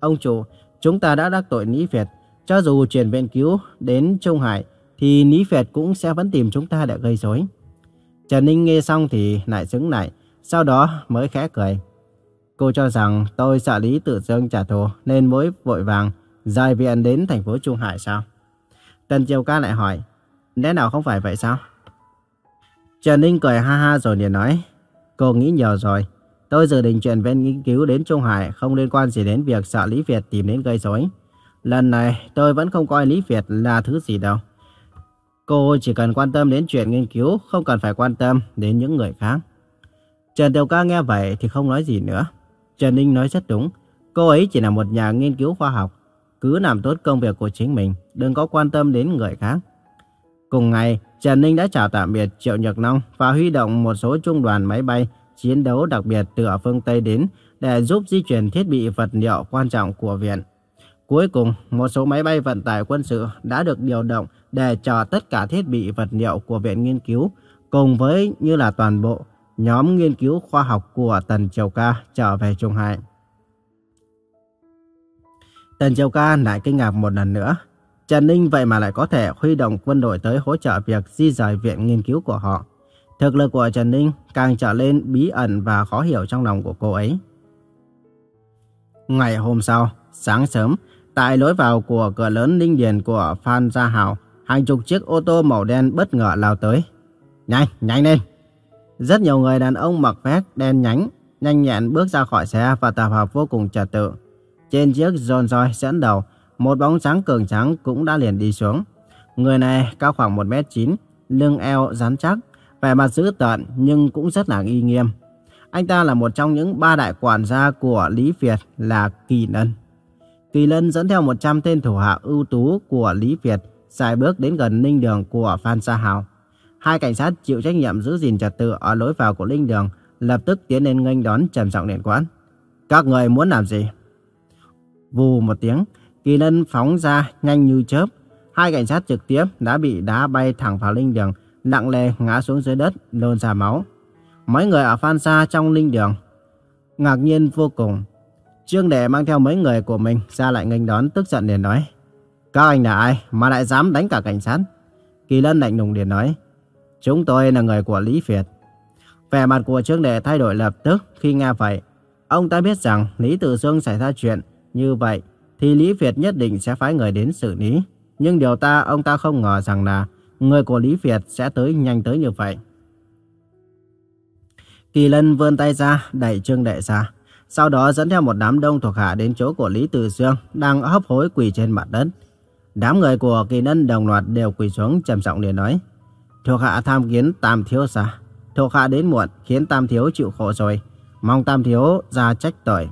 Ông chủ, chúng ta đã đắc tội Lý Việt. Cho dù chuyển viện cứu đến Trung Hải, thì Lý Việt cũng sẽ vẫn tìm chúng ta để gây rối. Trần Ninh nghe xong thì lại sững lại, sau đó mới khẽ cười. Cô cho rằng tôi sợ Lý Tử Dương trả thù nên mới vội vàng rời viện đến thành phố Trung Hải sao? Tần Triều Ca lại hỏi, lẽ nào không phải vậy sao? Trần Ninh cười ha ha rồi liền nói, cô nghĩ nhiều rồi. Tôi dự định chuyển viện nghiên cứu đến Trung Hải không liên quan gì đến việc sợ Lý Việt tìm đến gây rối. Lần này tôi vẫn không coi Lý Việt là thứ gì đâu. Cô chỉ cần quan tâm đến chuyện nghiên cứu, không cần phải quan tâm đến những người khác. Trần Tiểu Ca nghe vậy thì không nói gì nữa. Trần Ninh nói rất đúng. Cô ấy chỉ là một nhà nghiên cứu khoa học. Cứ làm tốt công việc của chính mình, đừng có quan tâm đến người khác. Cùng ngày, Trần Ninh đã chào tạm biệt Triệu Nhật Long và huy động một số trung đoàn máy bay chiến đấu đặc biệt từ ở phương Tây đến để giúp di chuyển thiết bị vật liệu quan trọng của viện. Cuối cùng, một số máy bay vận tải quân sự đã được điều động để chờ tất cả thiết bị vật liệu của viện nghiên cứu cùng với như là toàn bộ nhóm nghiên cứu khoa học của Tần Triều Ca trở về Trung Hải. Tần Triều Ca lại kinh ngạc một lần nữa. Trần Ninh vậy mà lại có thể huy động quân đội tới hỗ trợ việc di rời viện nghiên cứu của họ. Thực lực của Trần Ninh càng trở lên bí ẩn và khó hiểu trong lòng của cô ấy. Ngày hôm sau, sáng sớm, tại lối vào của cửa lớn Ninh điền của Phan Gia Hào, hàng chục chiếc ô tô màu đen bất ngờ lao tới. Nhanh, nhanh lên! Rất nhiều người đàn ông mặc vest đen nhánh, nhanh nhẹn bước ra khỏi xe và tập hợp vô cùng trật tự. Trên chiếc Rolls Royce dẫn đầu, một bóng trắng cường trắng cũng đã liền đi xuống. Người này cao khoảng 1m9, lưng eo rắn chắc, vẻ mặt dữ tợn nhưng cũng rất là uy nghiêm. Anh ta là một trong những ba đại quản gia của Lý Việt là Kỳ Lân. Kỳ Lân dẫn theo 100 tên thủ hạ ưu tú của Lý Việt dài bước đến gần ninh đường của Phan Sa Hào. Hai cảnh sát chịu trách nhiệm giữ gìn trật tự ở lối vào của linh đường lập tức tiến lên nghênh đón trầm giọng điện quán. Các người muốn làm gì? Vù một tiếng, Kỳ Lân phóng ra nhanh như chớp. Hai cảnh sát trực tiếp đã bị đá bay thẳng vào linh đường, nặng lề ngã xuống dưới đất, nôn ra máu. Mấy người ở Phan xa trong linh đường ngạc nhiên vô cùng. Trương Đệ mang theo mấy người của mình ra lại nghênh đón tức giận liền nói. Các anh là ai mà lại dám đánh cả cảnh sát? Kỳ Lân lạnh lùng liền nói. Chúng tôi là người của Lý Việt. Vẻ mặt của Trương Đệ thay đổi lập tức khi nghe vậy. Ông ta biết rằng Lý Tử Dương xảy ra chuyện như vậy thì Lý Việt nhất định sẽ phái người đến xử lý. Nhưng điều ta, ông ta không ngờ rằng là người của Lý Việt sẽ tới nhanh tới như vậy. Kỳ Lân vươn tay ra, đẩy Trương Đệ ra. Sau đó dẫn theo một đám đông thuộc hạ đến chỗ của Lý Tử Dương đang hấp hối quỳ trên mặt đất. Đám người của Kỳ Lân đồng loạt đều quỳ xuống trầm giọng để nói. Thuộc hạ tham kiến Tam Thiếu ra. Thuộc hạ đến muộn khiến Tam Thiếu chịu khổ rồi. Mong Tam Thiếu ra trách tội.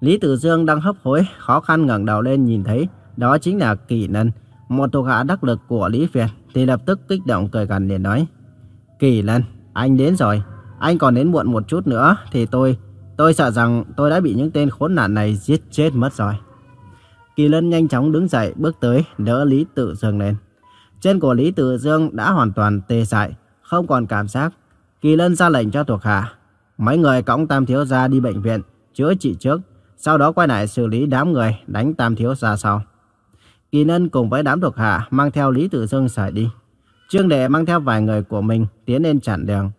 Lý Tử Dương đang hấp hối, khó khăn ngẩng đầu lên nhìn thấy đó chính là Kỳ Lân, một thuộc hạ đắc lực của Lý Việt, thì lập tức kích động cười gần để nói. Kỳ Lân, anh đến rồi, anh còn đến muộn một chút nữa thì tôi, tôi sợ rằng tôi đã bị những tên khốn nạn này giết chết mất rồi. Kỳ Lân nhanh chóng đứng dậy bước tới đỡ Lý Tử Dương lên. Chân của Lý Tử Dương đã hoàn toàn tê dại, không còn cảm giác. Kỳ Lân ra lệnh cho thuộc hạ. Mấy người cõng Tam Thiếu Gia đi bệnh viện, chữa trị trước, sau đó quay lại xử lý đám người đánh Tam Thiếu Gia sau. Kỳ Lân cùng với đám thuộc hạ mang theo Lý Tử Dương rời đi. Trương Đệ mang theo vài người của mình tiến lên chặn đường.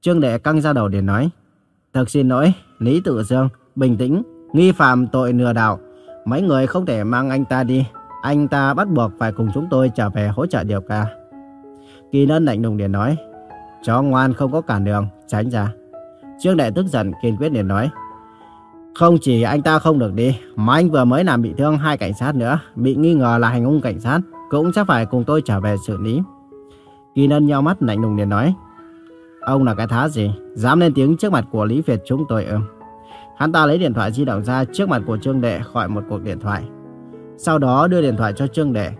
Trương Đệ căng ra đầu để nói. Thật xin lỗi, Lý Tử Dương, bình tĩnh, nghi phạm tội lừa đảo. Mấy người không thể mang anh ta đi, anh ta bắt buộc phải cùng chúng tôi trở về hỗ trợ điều ca. Kỳ Lân lạnh lùng để nói, chó ngoan không có cản đường, tránh ra. Trương Đại tức giận kiên quyết để nói, không chỉ anh ta không được đi, mà anh vừa mới làm bị thương hai cảnh sát nữa, bị nghi ngờ là hành hung cảnh sát, cũng chắc phải cùng tôi trở về xử lý. Kỳ Lân nhau mắt lạnh lùng để nói, ông là cái thá gì, dám lên tiếng trước mặt của Lý Việt chúng tôi ư? Hắn ta lấy điện thoại di động ra trước mặt của Trương Đệ gọi một cuộc điện thoại. Sau đó đưa điện thoại cho Trương Đệ.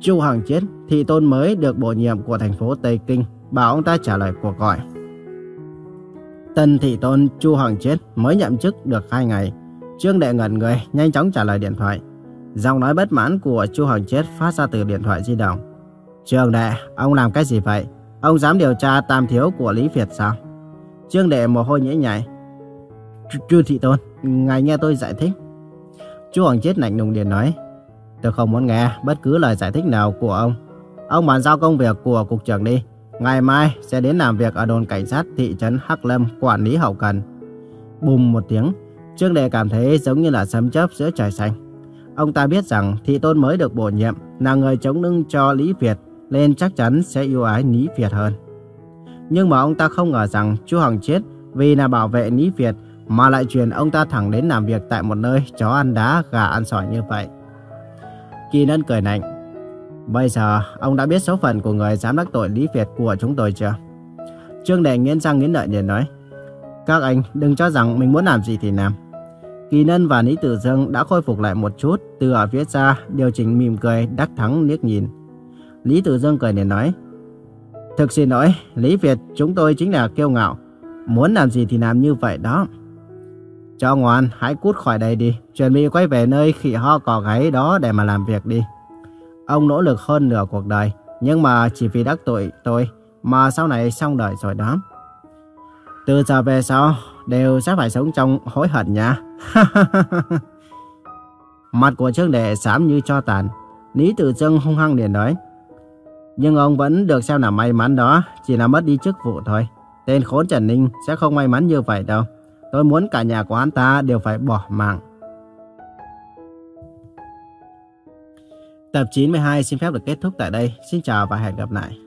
Chu Hằng chết, thị tôn mới được bổ nhiệm của thành phố Tây Kinh, bảo ông ta trả lời cuộc gọi. Tân thị tôn Chu Hoàng Chết mới nhậm chức được hai ngày. Trương Đệ ngẩn người, nhanh chóng trả lời điện thoại. Giọng nói bất mãn của Chu Hoàng Chết phát ra từ điện thoại di động. Trương Đệ, ông làm cái gì vậy? Ông dám điều tra tam thiếu của Lý Việt sao? Trương Đệ mồ hôi nhễ nhại. Chu Thị Tôn, ngài nghe tôi giải thích. Chu Hoàng Chết lạnh lùng điện nói. Tôi không muốn nghe bất cứ lời giải thích nào của ông. Ông bàn giao công việc của cục trưởng đi. Ngày mai sẽ đến làm việc ở đồn cảnh sát thị trấn Hắc Lâm quản lý hậu cần. Bùm một tiếng, Trương Đệ cảm thấy giống như là sấm chớp giữa trời xanh. Ông ta biết rằng Thị Tôn mới được bổ nhiệm là người chống lưng cho Lý Việt nên chắc chắn sẽ yêu ái Lý Việt hơn. Nhưng mà ông ta không ngờ rằng Chu Hằng chết vì là bảo vệ Lý Việt mà lại truyền ông ta thẳng đến làm việc tại một nơi chó ăn đá, gà ăn sỏi như vậy. Kỳ Nân cười lạnh. Bây giờ, ông đã biết số phận của người dám đắc tội Lý Việt của chúng tôi chưa? Trương Đệ nghiến răng nghiến lợi liền nói. Các anh đừng cho rằng mình muốn làm gì thì làm. Kỳ Nân và Lý Tử Dương đã khôi phục lại một chút từ ở phía xa điều chỉnh mỉm cười đắc thắng liếc nhìn. Lý Tử Dương cười liền nói. Thực xin lỗi, Lý Việt chúng tôi chính là kiêu ngạo. Muốn làm gì thì làm như vậy đó. Cho ngoan, hãy cút khỏi đây đi. Chuẩn bị quay về nơi khỉ ho cò gáy đó để mà làm việc đi. Ông nỗ lực hơn nửa cuộc đời, nhưng mà chỉ vì đắc tội tôi mà sau này xong đời rồi đó. Từ giờ về sau, đều sẽ phải sống trong hối hận nha. Mặt của Trương Đệ xám như cho tàn. Lý Tử Trưng hung hăng liền nói. Nhưng ông vẫn được xem là may mắn đó, chỉ là mất đi chức vụ thôi. Tên khốn Trần Ninh sẽ không may mắn như vậy đâu. Tôi muốn cả nhà của hắn ta đều phải bỏ mạng. Tập 92 xin phép được kết thúc tại đây. Xin chào và hẹn gặp lại.